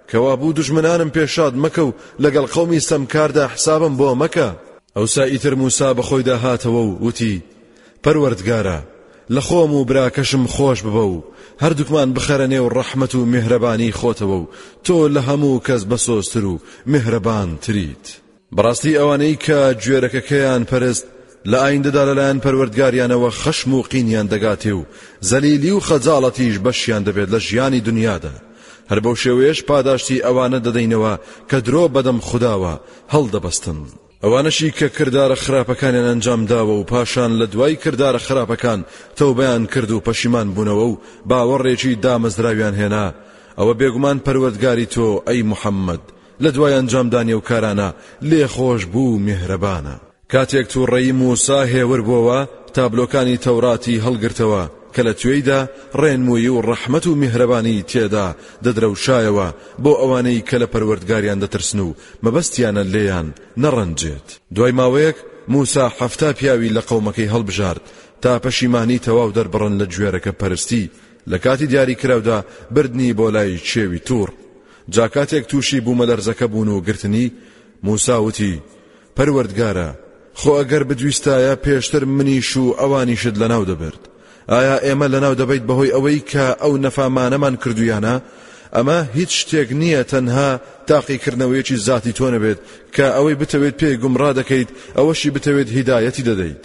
کەوا بوو دژمنانم پێشاد مەکە و لەگەڵ قەومی سەمکاردا حسابم بۆ مەکە ئەوسا ئیتر موسا بەخۆیدا هاتەوە و وتی پەروەردگارا لە خۆم و براکەشم خۆش ببە و هەردووکمان بخەرە نێو ڕەحمەت و میهرەبانی خۆتەوە و تۆ لە هەموو کەس بەسۆزتر و میهرەبانتریت. بەڕاستی ئەوانەی کە گوێرەکەکەیان پەرست لە ئایندەدا لەلایەن پەروەردگاریانەوە خەشم و قینیان دەگاتێ و زەلیلی و خەجاڵەتیش بەشیان دەبێت لە ژیانی دونیادا، هەر بەو شێوەیەش پاداشتی ئەوانە دەدەینەوە کە درۆ بەدەم خوداوە هەڵدەبەستن. ئەوانەشی کە کردارە خراپەکانیان ئەنجام داوە و پاشان لە دوای کردارە خراپەکان تەوبەیان کرد و پەشیمان بوونەوە و باوەڕێکی دامەزراویان هێنا ئەوە بێگومان پەروەردگاری تۆ ئەی محەممەد لە دوای ئەنجامدانی ئەو کارانە لێخۆش بوو میهرەبانە کاتێک تووڕەیی موسا هێور بۆوە تابلۆکانی تەوراتی هەڵگرتەوە کە لە توێیدا ڕێنمووی و ڕەحمەت و میهرەبانی تێدا دەدرەوشایەوە بۆ ئەوانەی کە لە پەروەردگاریان دەترسن و مەبەستیانە لێیان نەڕەنجێت. دوای ماوەیەک موسا حەفتا پیاوی لە قەومەکەی هەڵبژارد تا پەشیمانی تەواو دەربڕن لە گوێرەکە پەرستی، لە کاتی دیاری کراودا بردنی بۆ لای کێوی توڕ، جا کاتێک توشی بومەلەرزەکە بون و گرتنی، موسا وتی، پەروەردگارا خۆ ئەگەر بدویستایە پێشتر منیش و ئەوانیشت لەناو دەبرد. ئایا ئێمە لەناو دەبەیت بەهۆی ئەوەی کە ئەو نەفامانەمان کردویانە؟ ئەمە هیچ شتێک نییە تەنها تاقیکردنەوەیەکی زاتی تۆ نەبێت کە ئەوەی بتەوێت پێی گومڕا دەکەیت ئەوەشی بتەوێت هیدایەتی دەدەیت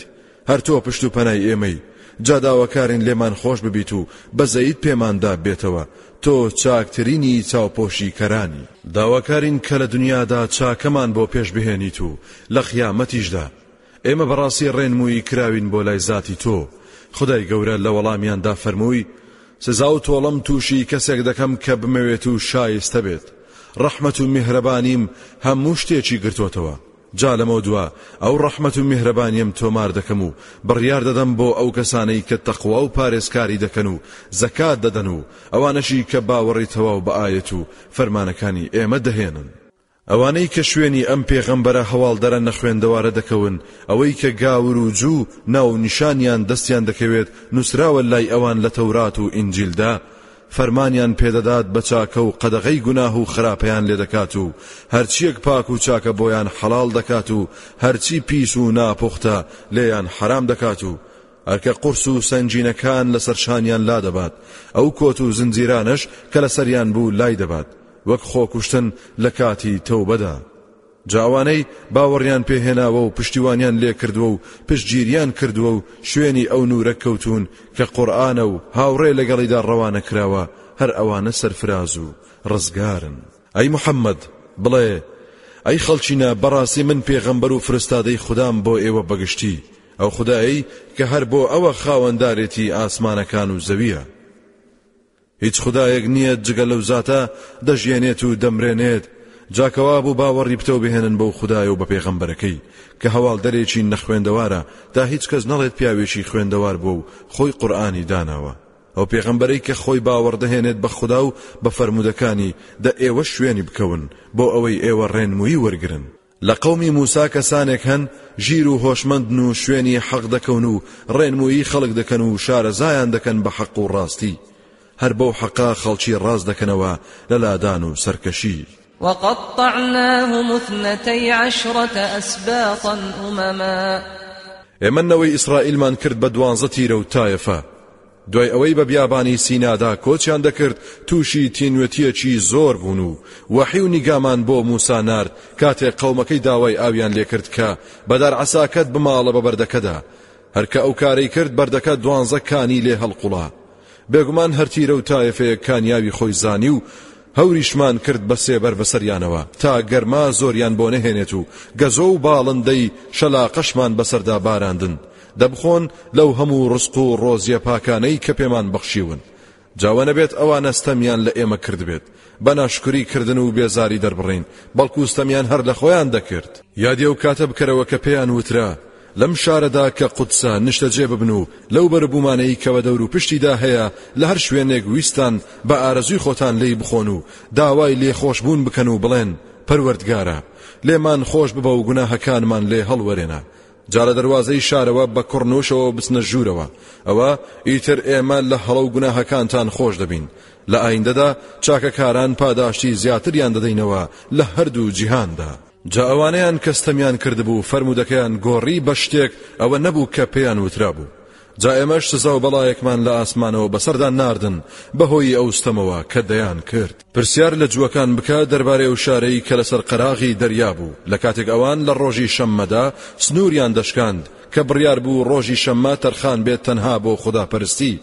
هەر تۆ پشت و پەنای ئێمەی جا داواکارین لێمان خۆش ببیت و بەزەیت پێماندا بێتەوە تۆ چاکترینی چاوپۆشی کەرانی داواکارین کە لە دنیادا چاکەمان بۆ پێش بهێنیت و لە قیامەتیشدا ئێمە بەڕاستی ڕێنموویی کراوین بۆ لای زاتی تۆ خودای گەورە لە وەڵامیاندا فەرمووی سزا و تۆڵەم تووشی کەسێک دەکەم کە بمەوێت و شایستە بێت ڕەحمەت و میهرەبانیم هەموو شتێکی گرتۆتەوە جا لەمە دوا ئەو ڕەحمەت و میهرەبانیم تۆمار دەکەم و بڕیار دەدەم بۆ ئەو کەسانەی کە تەقوا و پارێزکاری دەکەن و زەکات دەدەن و ئەوانەشی کە باوەڕی تەواو بە ئایەت و فەرمانەکانی ئێمە دەهێنن ئەوانەی کە شوێنی ئەم پێغەمبەرە هەواڵدەرە نەخوێندەوارە دەکەون، ئەوەی کە گاور و جوو ناو و نیشانیان دەستیان دەکەوێت نووسراوە لای ئەوان لە تەورات و ئینجیلدا، فەرمانیان پێدەدات بە چاکە و قەدەغەی گوناه و خراپەیان لێدەکات و هەرچییەک پاک و چاکە بۆیان حەڵاڵ دەکات و هەرچی پیس و ناپوختە لێیان حەرام دەکات و ئەرکە قورس و سەنگینەکان لەسەر شانیان لادەبات، ئەو کۆت و زنجیرانەش کە لەسەریان بوو لایدەبات. وەک خۆکوشتن لە کاتی تەوبەدا. جا ئەوانەی باوەڕیان پێ هێناوە و پشتیوانیان لێ کردووە و پشتگیریان کردووە و شوێنی ئەو نوورە کەوتوون کە قورئانە و هاوڕێ لەگەڵیدا ڕەوانە کراوە، هەر ئەوانە سەرفراز و ڕزگارن. ئەی محەممەد، بڵێ، ئەی خەڵکینە، بەڕاستی من پێغەمبەر و فرستادەی خودام بۆ ئێوە بەگشتی، ئەو خودایەی کە هەر بۆ ئەوە خاوەندارێتی ئاسمانەکان و زەوییە. هیچ خودایەک نییە جگە لەو زاتە دەژیێنێت و دەمرێنێت، جا کەوابوو باوەڕی پتەو بهێنن بەو خودایە و بە پێغەمبەرەکەی کە هەواڵدەرێکی نەخوێندەوارە تا هیچ کەس نەڵێت پیاوێکی خوێندەوار بووە و خۆی قورئانی داناوە ئەو پێغەمبەرەی کە خۆی باوەڕدەهێنێت بە خودا و بە فەرموودەکانی دە ئێوە شوێنی بکەون بۆ ئەوەی ئێوە ڕێنمووی وەرگرن لە قەومی موسا کەسانێک هەن ژیر و هۆشمەندن و شوێنی حەق دەکەون و ڕێنموویی خەڵک دەکەن و شارەزایان دەکەن بە حەق و ڕاستی هەر بەو حەقە خەڵکی ڕاست دەکەنەوە لە لادان و سەرکەشی وقطعناهم اثنتي عشرة أسباطا أمما ئێمە نەوەی ئیسرائیلمان کرد بە دوانزە تیرە و تایەفە دوای ئەوەی بە بیابانی سینادا کۆچیان دەکرد تووشی تینوێتیەکی زۆر بوون و وەحی و نیگامان بۆ موسا نارد کاتێ قەومەکەی داوای ئاویان لێکرد کە بەدار عساکەت بماڵە بە بەردەکەدا هەرکە ئەو کارەی کرد بەردەکە دوانزە کانی لێ هەڵقوڵا بێگومان هەرتیرە و تایفەیە کانیاوی خۆی زانی و هەوریشمان کرد بە سێبەر بەسەریانەوە تا گەرما زۆریان بۆ نەهێنێت و گەزۆ و باڵندەی شەلاقەشمان بەسەردا باراندن دەبخۆن لەو هەموو ڕزق و ڕۆزیە پاکانەی کە پێمان بەخشیون جا وەنەبێت ئەوانە ستەمیان لە ئێمە کردبێت بە ناشکری کردن و بێزاری دەربڕین بەڵکو ستەمیان هەر لە خۆیان دەکرد یادی ئەو کاتە بکەرەوە کە پێیان وترا لەم شارەدا کە قودسە نیشتەجێ ببن و لەو بەربوومانەی کە بە دەور و پشتیدا هەیە لە هەر شوێنێک ویستان بە ئارەزوی خۆتان لی بخۆن و داوای لێ خۆشببوون بکەن و بڵێن پەروەردگارە لێمان خۆش ببە و گوناهەکانمان لێ هەڵوەرێنە جا لە دەروازەی شارەوە بە کوڕنووشەوە بچنە ژوورەوە، ئەوە ئیتر ئێمە لە هەڵە و گوناهەکانتان خۆش دەبین، لە ئایندەدا چاکەکاران پاداشتی زیاتریان دەدەینەوە لە هەردوو جیهاندا. جا ئەوانەیان کە ستەمیان کردبوو فەرموودەکەیان گۆڕی بە شتێک ئەوە نەبوو کە پێیان وترابوو، جا ئێمەش سزا و بەڵایەکمان لە ئاسمانەوە بەسەردا ناردن بەهۆیی ئەو ستەمەوە کە دەیان کرد. پرسیار لە جووەکان بکە دەربارەی ئەو شارەی کە لەسەر قەراغی دەریا بوو، لە کاتێک ئەوان لە ڕۆژی شەممەدا سنووریان دەشکاند، کە بڕیار بوو ڕۆژی شەممە تەرخان بێت تەنها بۆ خوداپەرستی،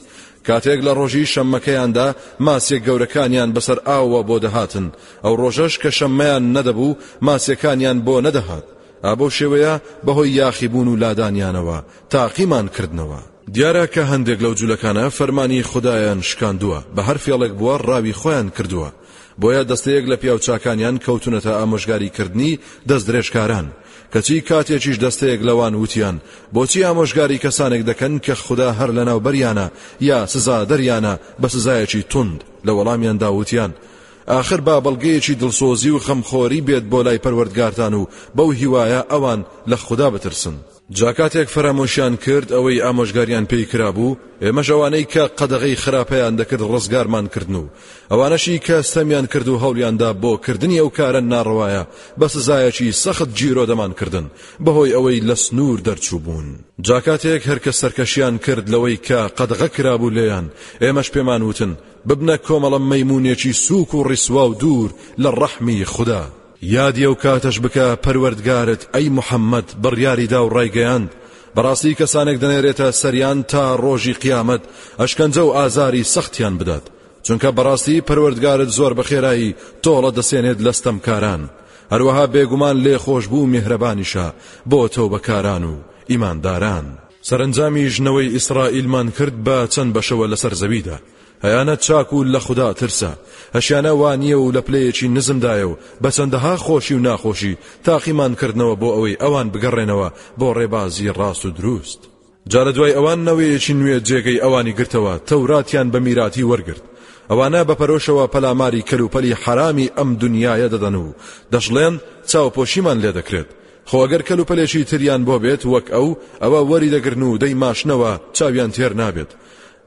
کاتێک لە ڕۆژی شەممەکەیاندا ماسیە گەورەکانیان بەسەر ئاوەوە بۆ دەهاتن، ئەو ڕۆژەش کە شەممەیان نەدەبوو ماسیەکانیان بۆ نەدەهات، ئا بەو شێوەیە بەهۆی یاخیبوون و لادانیانەوە تاقیمان کردنەوە. دیارە کە هەندێک لەو جولەکانە فەرمانی خودایان شکاندووە، بە هەر فێڵێک بووە ڕاوی خۆیان کردووە، بۆیە دەستەیەک لە پیاوچاکانیان کەوتونەتە ئامۆژگاری کردنی دەستدرێژکاران، کەچی کاتێکیش دەستەیەک لەوان وتیان، بۆچی ئامۆژگاری کەسانێک دەکەن کە خودا هەر لەناوبەریانە یا سزادەریانە بە سزایەکی توند، لە وەڵامیاندا وتیان، ئاخر با بەڵگەیەکی دڵسۆزی و خەمخۆری بێت بۆ لای پەروەردگارتان و بەو هیوایە ئەوان لە خودا بترسن. جا کاتێک فەرامۆشیان کرد ئەوەی ئامۆژگاریان پێی کرابوو، ئێمەش ئەوانەی کە قەدەغەی خراپەیان دەکرد ڕزگارمان کردن و ئەوانەشی کە ستەمیان کرد و هەوڵیان دا بۆ کردنی ئەو کارە ناڕەوایە بە سزایەکی سەخت گیرۆدەمان کردن بەهۆی ئەوەی لە سنوور دەرچووبوون. جا کاتێک هەر کەس سەرکەشیان کرد لەوەی کە قەدەغە کرابوو لێیان، ئێمەش پێمان وتن، ببنە کۆمەڵە مەیمونێکی سوک و ڕیسوا و دوور لە ڕەحمی خودا. یادی ئەو کاتەش بکە پەروەردگارت ئەی محمد بڕیاری دا و ڕایگەیاند، بەڕاستی کەسانێک دەنێرێتە سەریان تا ڕۆژی قیامەت ئەشکەنجە و ئازاری سەختیان بدات، چونکە بەڕاستی پەروەردگارت زۆر بە خێرایی تۆڵە دەسێنێت لە ستەمکاران، هەروەها بێگومان لێخۆشبوو و میهرەبانیشە بۆ تەوبەکاران و ئیمانداران. سەرەنجامی ژنەوەی ئیسرائیلمان کرد بە چەند بەشەوە لەسەر زەویدا هەیانە چاک و لە خودا ترسە هەشیانە وا نییە و لە پلەیەکی نزمدایە و بە چەندەها خۆشی و ناخۆشی تاقیمان کردنەوە بۆ ئەوەی ئەوان بگەڕێنەوە بۆ ڕێبازی ڕاست و دروست جا لە دوای ئەوان نەوەیەکی نوێ جێگەی ئەوانی گرتەوە تەوراتیان بە میراتی وەرگرت ئەوانە بە پەرۆشەوە پەلاماری کەلوپەلی حەرامی ئەم دنیایە دەدەن و دەشڵێن چاوپۆشیمان لێ دەکرێت خۆ ئەگەر کەلوپەلێکی تریان بۆ بێت وەک ئەو ئەوە وەری دەگرن و دەی ماشنەوە چاویان تێر نابێت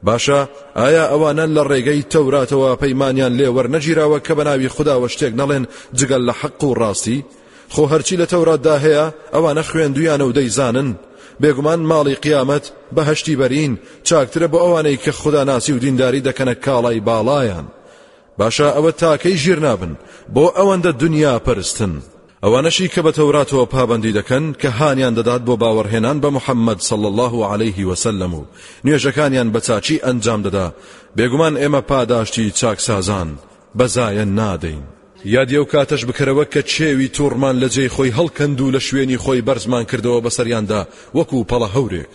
باشە ئایا ئەوانە لە ڕێگەی تەوراتەوە پەیمانیان لێ وەرنەگیراوە کە بە ناوی خداوە شتێک نەڵێن جگەل لە حەق و ڕاستی خۆ هەرچی لە تەوراتدا هەیە ئەوانە خوێندویانە و دەیزانن بێگومان ماڵی قیامەت بە هەشتی بەرین چاکترە بۆ ئەوانەی کە خوددا ناسی و دینداری دەکەنە کاڵای باڵایان باشە ئەوە تاکەی ژیر نابن بۆ ئەوەندە دونیا پەرستن ئەوانەشی کە بە تەوراتەوە پابەندی دەکەن کە هانیان دەدات بۆ باوەڕهێنان بە محمد صلی اللە علیه وسلم و نوێژەکانیان بە چاکی ئەنجام دەدا بێگومان ئێمە پاداشتی چاکسازان بە زایە نادەین یادی ئەو کاتەش بکەرەوە کە چێوی تووڕمان لە جێی خۆی هەڵکەند و لە شوێنی خۆی بەرزمان کردەوە بەسەریاندا وەکو پەڵە هەورێک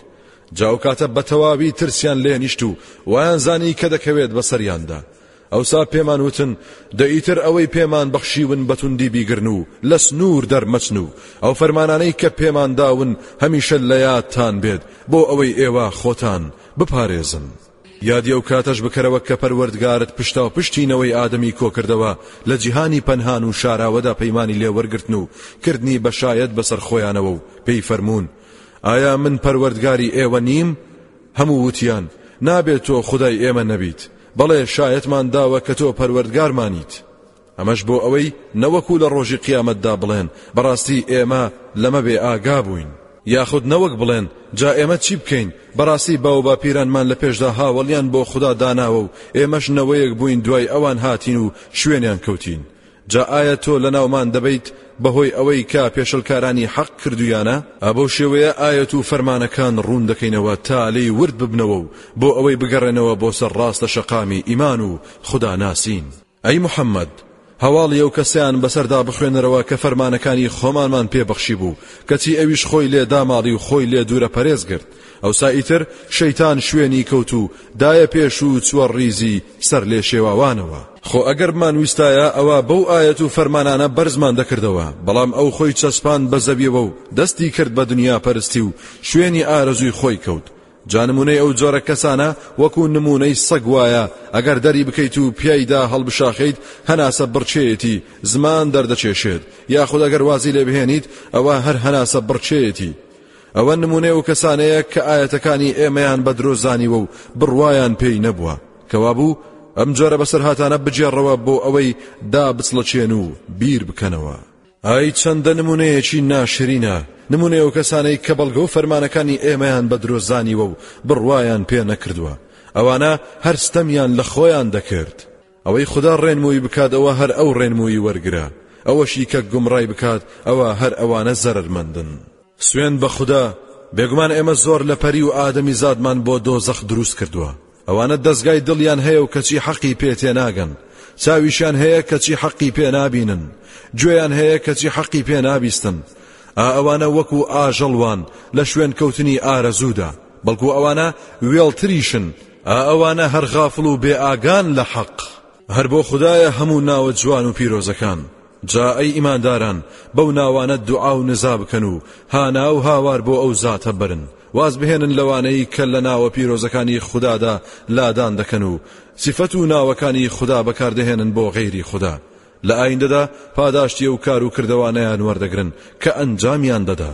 جا ئەو کاتە بە تەواوی ترسیان لێ نیشت و وایان زانی کە دەکەوێت بەسەریاندا ئەوسا پێمان وتن دە ئیتر ئەوەی پێمان بەخشیون بەتوندی بیگرن و لە سنوور دەرمەچن و ئەو فەرمانانەی کە پێمانداون هەمیشە لە یادتان بێت بۆ ئەوەی ئێوە خۆتان بپارێزن یادی ئەو کاتەش بکەرەوە کە پەروەردگارت پشتاوپشتی نەوەی ئادەمی کۆکردەوە لە جیهانی پەنهان و شاراوەدا پەیمانی لێ وەرگرتن و کردنی بە شایەت بەسەر خۆیانەوە و پێی فەرموون ئایا من پەروەردگاری ئێوە نیم هەموو وتیان نابێت تۆ خودای ئێمە نەبیت بەڵێ شایەتمان داوە کە تۆ پەروەردگارمانیت ئەمەش بۆ ئەوەی نەوەکو لە ڕۆژی قیامەتدا بڵێن بەڕاستی ئێمە لەمە بێ ئاگا بووین یاخود نەوەک بڵێن جا ئێمە چی بکەین بەڕاستی باوباپیرانمان لە پێشدا هاوەڵیان بۆ خودا داناوە و ئێمەش نەوەیەک بووین دوای ئەوان هاتین و شوێنیان کەوتین جا ئایا تۆ لە ناومان دەبیت بەهۆی ئەوەی کە پێشلکارانی حەق کردویانە ئەبەو شێوەیە ئاەت و فەرمانەکان ڕوون دەکەینەوە تا لێی ورد ببنەوە و بۆ ئەوەی بگەڕێنەوە بۆ سەر ڕاستە شەقامی ئیمان و خودا ناسین. ئەی محەممەد، هەواڵی ئەو کەسەیان بەسەردا بخوێنەرەوە کە فەرمانەکانی خۆمانمان پێ بەخشیبوو، کەچی ئەویش خۆی لێ داماڵی و خۆی لێ دوورە پەرێز گرت، ئەوسا ئیتر شەیتان شوێنی کەوت و دایە پێش و چووە ڕیزی سەرلێشێواوانەوە. خۆ ئەگەر بمانویستایە ئەوا بەو ئایەت و فەرمانانە بەرزمان دەکردەوە، بەڵام ئەو خۆی چەسپاند بە زەویەوە و دەستی کرد بە دنیاپەرستی و شوێنی ئارەزووی خۆی کەوت، جا نمونەی ئەو جۆرە کەسانە وەکو نمونەی سەگ وایە ئەگەر دەری بکەیت و پیایدا هەڵبشاخیت هەناسە بڕچێتی زمان دەردەچێشێت یاخود ئەگەر وازی لێ بهێنیت ئەوە هەر هەناسە بڕچێتی ئەوە نمونەی و کەسانەیە کە ئاەتەکانی ئێمەیان بە درۆزانیوە و بڕواان پێی نەبووە کەوابوو ئەم جۆرە بەسەرهاتانە بجێڕەوە بۆ ئەوەی دا بچڵەچێن و بیر بکەنەوە ئای چەندە نمونەیەکی ناشرینە، نمونەی ئەو کەسانەی کە بەڵگە و فەرمانەکانی ئێمەیان بە درۆ زانیوە و بڕوایان پێ نەکردووە، ئەوانە هەر ستەمیان لە خۆیان دەکرد. ئەوەی خودا ڕێنمووی بکات ئەوە هەر ئەو ڕێنمووی وەرگرە، ئەوەشی کە گومڕای بکات ئەوە هەر ئەوانە زەرەرمەندن. سوێند بە خودا، بێگومان ئێمە زۆر لە پەری و ئادەمیزادمان بۆ دۆزەخ دروست کردووە. ئەوانە دەزگای دڵیان هەیە و کەچی حەقی پێ تێناگەن، چاویشیان هەیە کەچی حەقی پێ نابینن، گوێیان هەیە کەچی حەقی پێ نابیستن. ئا ئەوانە وەکو ئاژەڵ وان لە شوێنکەوتنی ئارەزوودا، بەڵکو ئەوانە وێڵتریشن، ئا ئەوانە هەر غافڵ و بێئاگان لە حەق. هەر بۆ خودایە هەموو ناوە جوان و پیرۆزەکان. جا ئەی ئیمانداران بەو ناوانە دوعا و نزا بکەن و هانا و هاوار بۆ ئەو زاتە بەرن، واز بهێنن لەوانەی کە لە ناوە پیرۆزەکانی خودادا لادان دەکەن و سیفەت و ناوەکانی خودا بەکاردەهێنن بۆ غەیری خودا، لە ئایندەدا پاداشتی ئەو کار و کردەوانەیان وەردەگرن کە ئەنجامیان دەدا.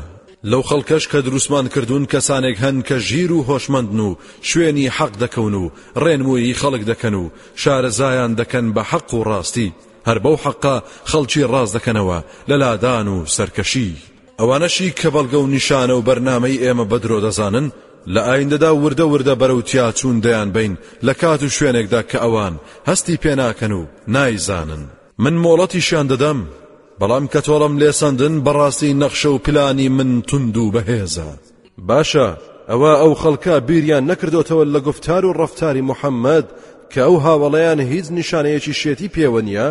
لەو خەڵکەش کە دروستمان کردوون کەسانێک هەن کە ژیر و هۆشمەندن و شوێنی حەق دەکەون و ڕێنموویی خەڵک دەکەن و شارەزایان دەکەن بە حەق و ڕاستی، هەر بەو حەقە خەڵکی ڕاست دەکەنەوە لە لادان و سەرکەشی. ئەوانەشی کە بەڵگە و نیشانە و بەرنامەی ئێمە بە درۆ دەزانن، لە ئایندەدا وردە وردە بەرەو تیاچوون دەیانبەین لە کات و شوێنێکدا کە ئەوان هەستی پێ ناکەن و نایزانن. من مۆڵەتیشیان دەدەم، بەڵام کە تۆڵەم لێ سەندن، بەڕاستی نەخشە و پلانی من توند و بەهێزە. باشە ئەوە ئەو خەڵکە بیریان نەکردۆتەوە لە گفتار و ڕەفتاری محەممەد کە ئەو هاوڵیان هیچ نیشانەیەکی شێتی پێوە نییە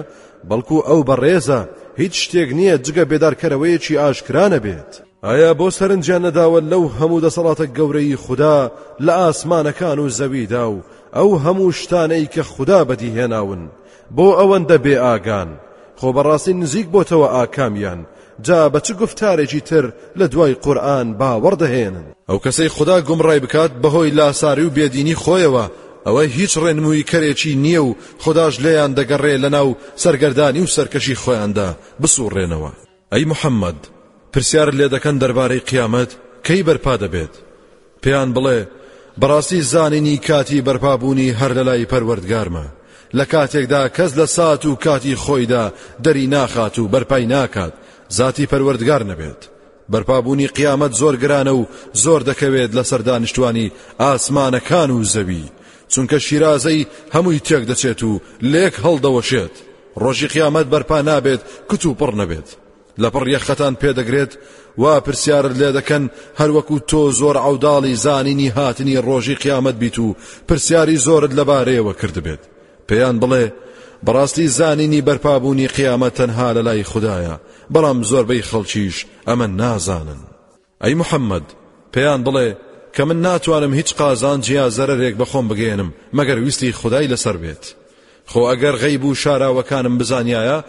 بەڵکو ئەو بەڕێزە هیچ شتێک نییە جگە بێدارکەرەوەیەکی ئاشکرانە بێت ئایا بۆ سەرنجیان نەداوە لەو هەموو دەسەڵاتە گەورەی خوددا لە ئاسمانەکان و زەویدا و ئەو هەموو شتانەی کە خوددا بەدیهێناون بۆ ئەوەندە بێ ئاگان خۆ بەڕاستی نزیک بۆتەوە ئاکامیان جا بە چ گوفتارێکی تر لە دوای قورئان باوەڕ دەهێنن؟ ئەو کەسەی خودا گومڕای بکات بەهۆی لاساری و بێدینی خۆیەوە ئەوە هیچ ڕێنمووی کەرێکی نییە و خوداش لێیان دەگەڕێ لەناو سەرگەردانی و سەرکەشی خۆیاندا بسوڕێنەوە ئەی محمد پرسیارت لێدەکەن دەربارەی قیامەت کەی بەرپا دەبێت؟ پێیان بڵێ، بەڕاستی زانینی کاتی بەرپابوونی هەر لەلای پەروەردگارمە، لە کاتێکدا کەس لە سات و کاتی خۆیدا دەری ناخات و بەرپای ناکات زاتی پەروەردگار نەبێت. بەرپابوونی قیامەت زۆر گرانە و زۆر دەکەوێت لەسەر دانیشتوانی ئاسمانەکان و زەوی، چونکە شیرازەی هەمووی تێک دەچێت و لێک هەڵدەوەشێت. ڕۆژی قیامەت بەرپا نابێت کتوپڕ نەبێت. لەپڕ یەخەتان پێدەگرێت وا پرسیارت لێ دەکەن هەروەکو تۆ زۆر عوداڵی زانینی هاتنی ڕۆژی قیامەت بیت و پرسیاری زۆرت لەبارەیەوە کردبێت پێیان بڵێ بەڕاستی زانینی بەرپابوونی قیامەت تەنها لە لای خدایە بەڵام زۆربەی خەڵکیش ئەمە نازانن ئەی محەممەد، پێیان بڵێ کە من ناتوانم هیچ قازانج یا زەرەرێک بە خۆم بگەیەنم مەگەر ویستی خودای لەسەر بێت. خۆ ئەگەر غەیب و شاراوەکانم بزانیایە،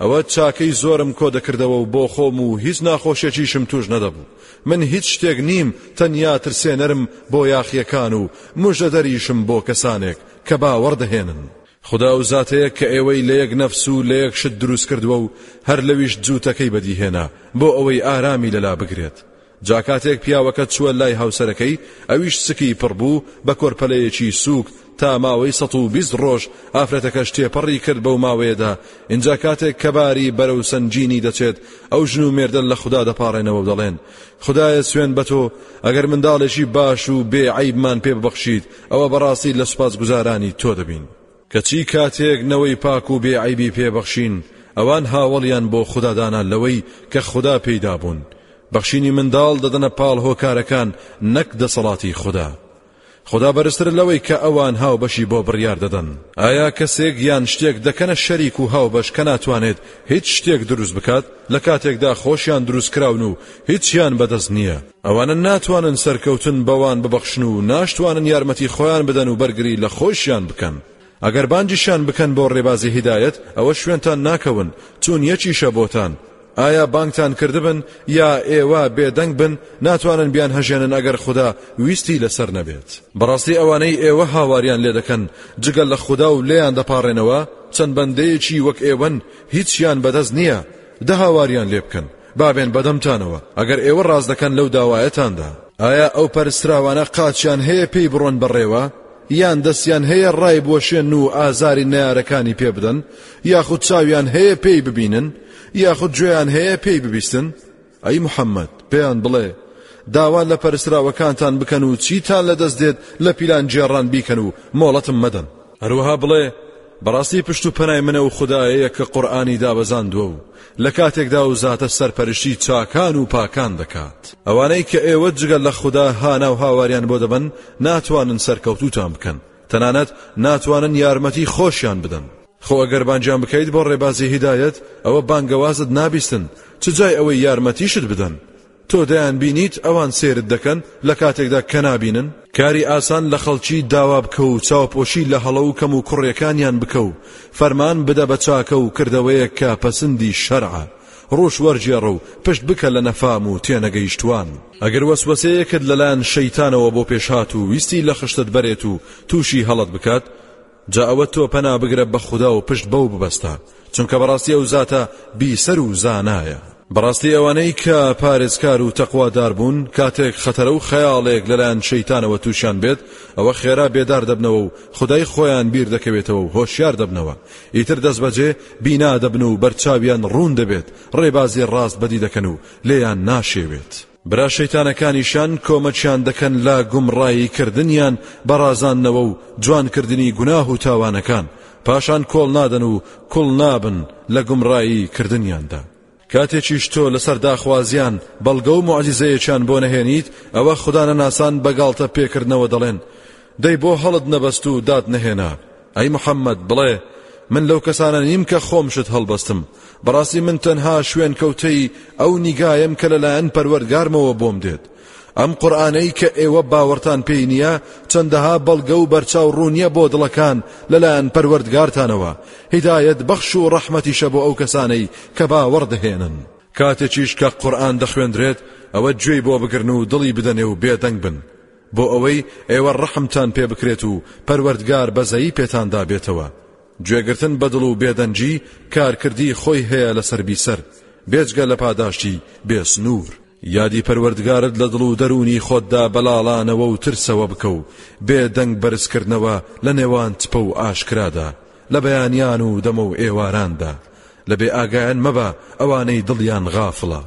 ئەوە چاکەی زۆرم کۆ دەکردەوە و بۆ خۆم و هیچ ناخۆشیەکیشم تووش نەدەبوو. من هیچ شتێک نیم تەنیا ترسێنەرم بۆ یاخییەکان و مژدەدەریشم بۆ کەسانێک کە باوەڕ دەهێنن. خودا ئەو زاتەیە کە ئێوەی لە یەک نەفس و لە یەک شت دروست کردووە و هەر لەویش جووتەکەی بەدیهێنا بۆ ئەوەی ئارامی لەلا بگرێت جا کاتێک پیاوەکە چووە لای هاوسەرەکەی ئەویش سکی پڕبوو بە کۆرپەلەیەکی سووک تا ماوەی سەد و بیست ڕۆژ ئافرەتەکەش تێپەڕی کرد بەو ماوەیەدا ئینجا کاتێک کەباری بەرەو سنجینی دەچێت ئەو ژن و مێردە لە خوددا دەپاڕێنەوە و دەڵێن خدایە سوێن بە تۆ ئەگەر منداڵێکی باش و بێ عیبمان پێ ببەخشیت ئەوە بەڕاستی لە سوپاسگوزارانی تۆ دەبین. کەچی کاتێک نەوەی پاک و بێ عەیبی پێ بەخشین ئەوان هاوەڵیان بۆ خودا دانا لەوەی کە خودا پێی دابوون، بەخشینی منداڵ دەدەنە پاڵ هۆکارەکان نەک دەسەڵاتی خودا. خودا بەرزترە لەوەی کە ئەوان هاوبەشی بۆ بڕیار دەدەن. ئایا کەسێک یان شتێک دەکەنە شەریک و هاوبەش کە ناتوانێت هیچ شتێک دروست بکات لە کاتێکدا خۆشیان دروستکراون و هیچیان بەدەست نییە، ئەوانە ناتوانن سەرکەوتن بەوان ببەخشن و ناشتوانن یارمەتی خۆیان بدەن و بەرگری لە خۆیشیان بکەن ئەگەر بانگیشیان بکەن بۆ ڕێبازی هیدایەت ئەوە شوێنتان ناکەون چون یەکیشە بۆتان ئایا بانگتان کردبن یا ئێوە بێدەنگ بن ناتوانن بیان هەژێنن ئەگەر خوددا ویستی لەسەر نەبێت بەڕاستی ئەوانەی ئێوە هاواریان لێ دەکەن جگەل لە خوددا و لێیان دەپاڕێنەوە چەند بەندەیەکی وەک ئێوەن هیچیان بەدەست نییە دە هاواریان لێ بکەن بابێن بەدەمتانەوە ئەگەر ئێوە ڕاست دەکەن لەو داوایەتاندا. ئایا ئەو پەرستراوانە قاچیان هەیە پێی بڕۆن بەڕێوە؟ یان دەستیان هەیە ڕای بوەشێن و ئازاری نەیارەکانی پێ بدەن؟ یاخود چاویان هەیە پێی ببینن؟ یاخود گوێیان هەیە پێی ببیستن؟ ئەی محەممەد پێیان بڵێ، داوا لە پەرستراوەکانتان بکەن و چیتان لەدەست دێت لە پیلان گێڕان بیکەن و مۆڵەتم مەدەن. هەروەها بڵێ، بەڕاستی پشت و پەنای من ئەو خودایەیە کە قورئانی دابەزاندووە و لە کاتێکدا و زاتە سەرپەرشتی چاکان و پاکان دەکات ئەوانەی کە ئێوە جگە لە خودا هانا و هاواریان بۆ دەبەن ناتوانن سەرکەوتوتان بکەن تەنانەت ناتوانن یارمەتی خۆشیان بدەن خۆ ئەگەر بانگیان بکەیت بۆ ڕێبازی هیدایەت ئەوە بانگەوازت نابیستن چ جای ئەوەی یارمەتیشت بدەن تۆ دەیان بینیت ئەوان سەیرت دەکەن لە کاتێکدا کە نابینن؟ کاری ئاسان لە خەڵکی داوا بکە و چاوپۆشی لە هەڵە و کەمو کوڕیەکانیان بکە و فەرمان بدە بە چاکە و کردەوەیەک کە پەسندی شەرعە، ڕوش وەرگێڕە و پشت بکە لە نەفام و تێنەگەیشتوان. ئەگەر وەسوەسەیەکت لەلایەن شەیتانەوە بۆ پێش هات و ویستی لە خشتت بەرێت و توشی هەڵەت بکات، جا ئەوە تۆ پەنا بگرە بە خودا و پشت بەو ببەستە چونکە بەڕاستی ئەو زاتە بیسەر و زانایە بەڕاستی ئەوانەی کە پارێزکار و تەقوادار بوون کاتێک خەتەرە و خەیاڵێک لەلایەن شەیتانەوە تووشیان بێت ئەوە خێرا بێدار دەبنەوە و خدای خۆیان بیر دەکەوێتەوە و هۆشیار دەبنەوە ئیتر دەست بەجێ بینا دەبن و بەرچاویان ڕوون دەبێت ڕێبازی ڕاست بەدی دەکەن و لێیان ناشێوێت برا شەیتانەکانیشان کۆمەکیان دەکەن لە گومڕایی کردنیان بە ڕازاندنەوە و جوان کردنی گوناه و تاوانەکان پاشان کۆڵ نادەن و کوڵ نابن لە گومڕایی کردنیاندا کاتێکیش تۆ لەسەر داخوازیان بەڵگە و معجزەیەکیان بۆ نەهێنیت ئەوە خودانەناسان بە گاڵتە پێکردنەوە دەڵێن دەی بۆ هەڵت نەبەست و دات نەهێنا ئەی محەممەد، بڵێ، من لەو کەسانە نیم کە خۆم شت هەڵبستم، بەڕاستی من تەنها شوێنکەوتەی ئەو نیگایەم کە لەلایەن پەروەردگارمەوە بۆم دێت. ئەم قورئانەی کە ئێوە باوەڕتان پێی نییە، چەندەها بەڵگە و بەرچاو ڕوونییە بۆ دڵەکان لەلایەن پەروەردگارتانەوە، هیدایەت بەخش و ڕەحمەتیشە بۆ ئەو کەسانەی کە باوەڕ دەهێنن. کاتێکیش کە قورئان دەخوێندرێت، ئەوە گوێی بۆ بگرن و دڵی بدەنێ و بێدەنگ بن. بۆ ئەوەی ئێوە ڕەحمتان پێ بکرێت و پەروەردگار بەزەیی پێتان دابێتەوە گوێگرتن بە دڵ و بێدەنگی کارکردی خۆی هەیە لەسەر بیسەر بێجگە لە پاداشتی بێسنوور یادی پەروەردگارت لە دڵ و دەروونی خۆتدا بەلاڵانەوە و ترسەوە بکە و بێ دەنگ بەرزکردنەوە لە نێوان تپە و ئاشکرادا لە بەیانیان و دەمە و ئێواراندا لە بێ ئاگایان مەبە ئەوانەی دڵیان غافڵە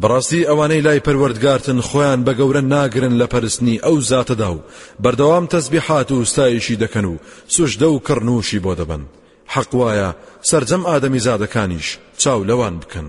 بەڕاستی ئەوانەی لای پەروەردگارتن خۆیان بە گەورە ناگرن لە پەرستنی ئەو زاتەدا و بەردەوام تەسبیحات و ستایشی دەکەن و سوژدە و کڕنووشی بۆ دەبەن حەق وایە سەرجەم ئادەمیزادەکانیش چاو لەوان بکەن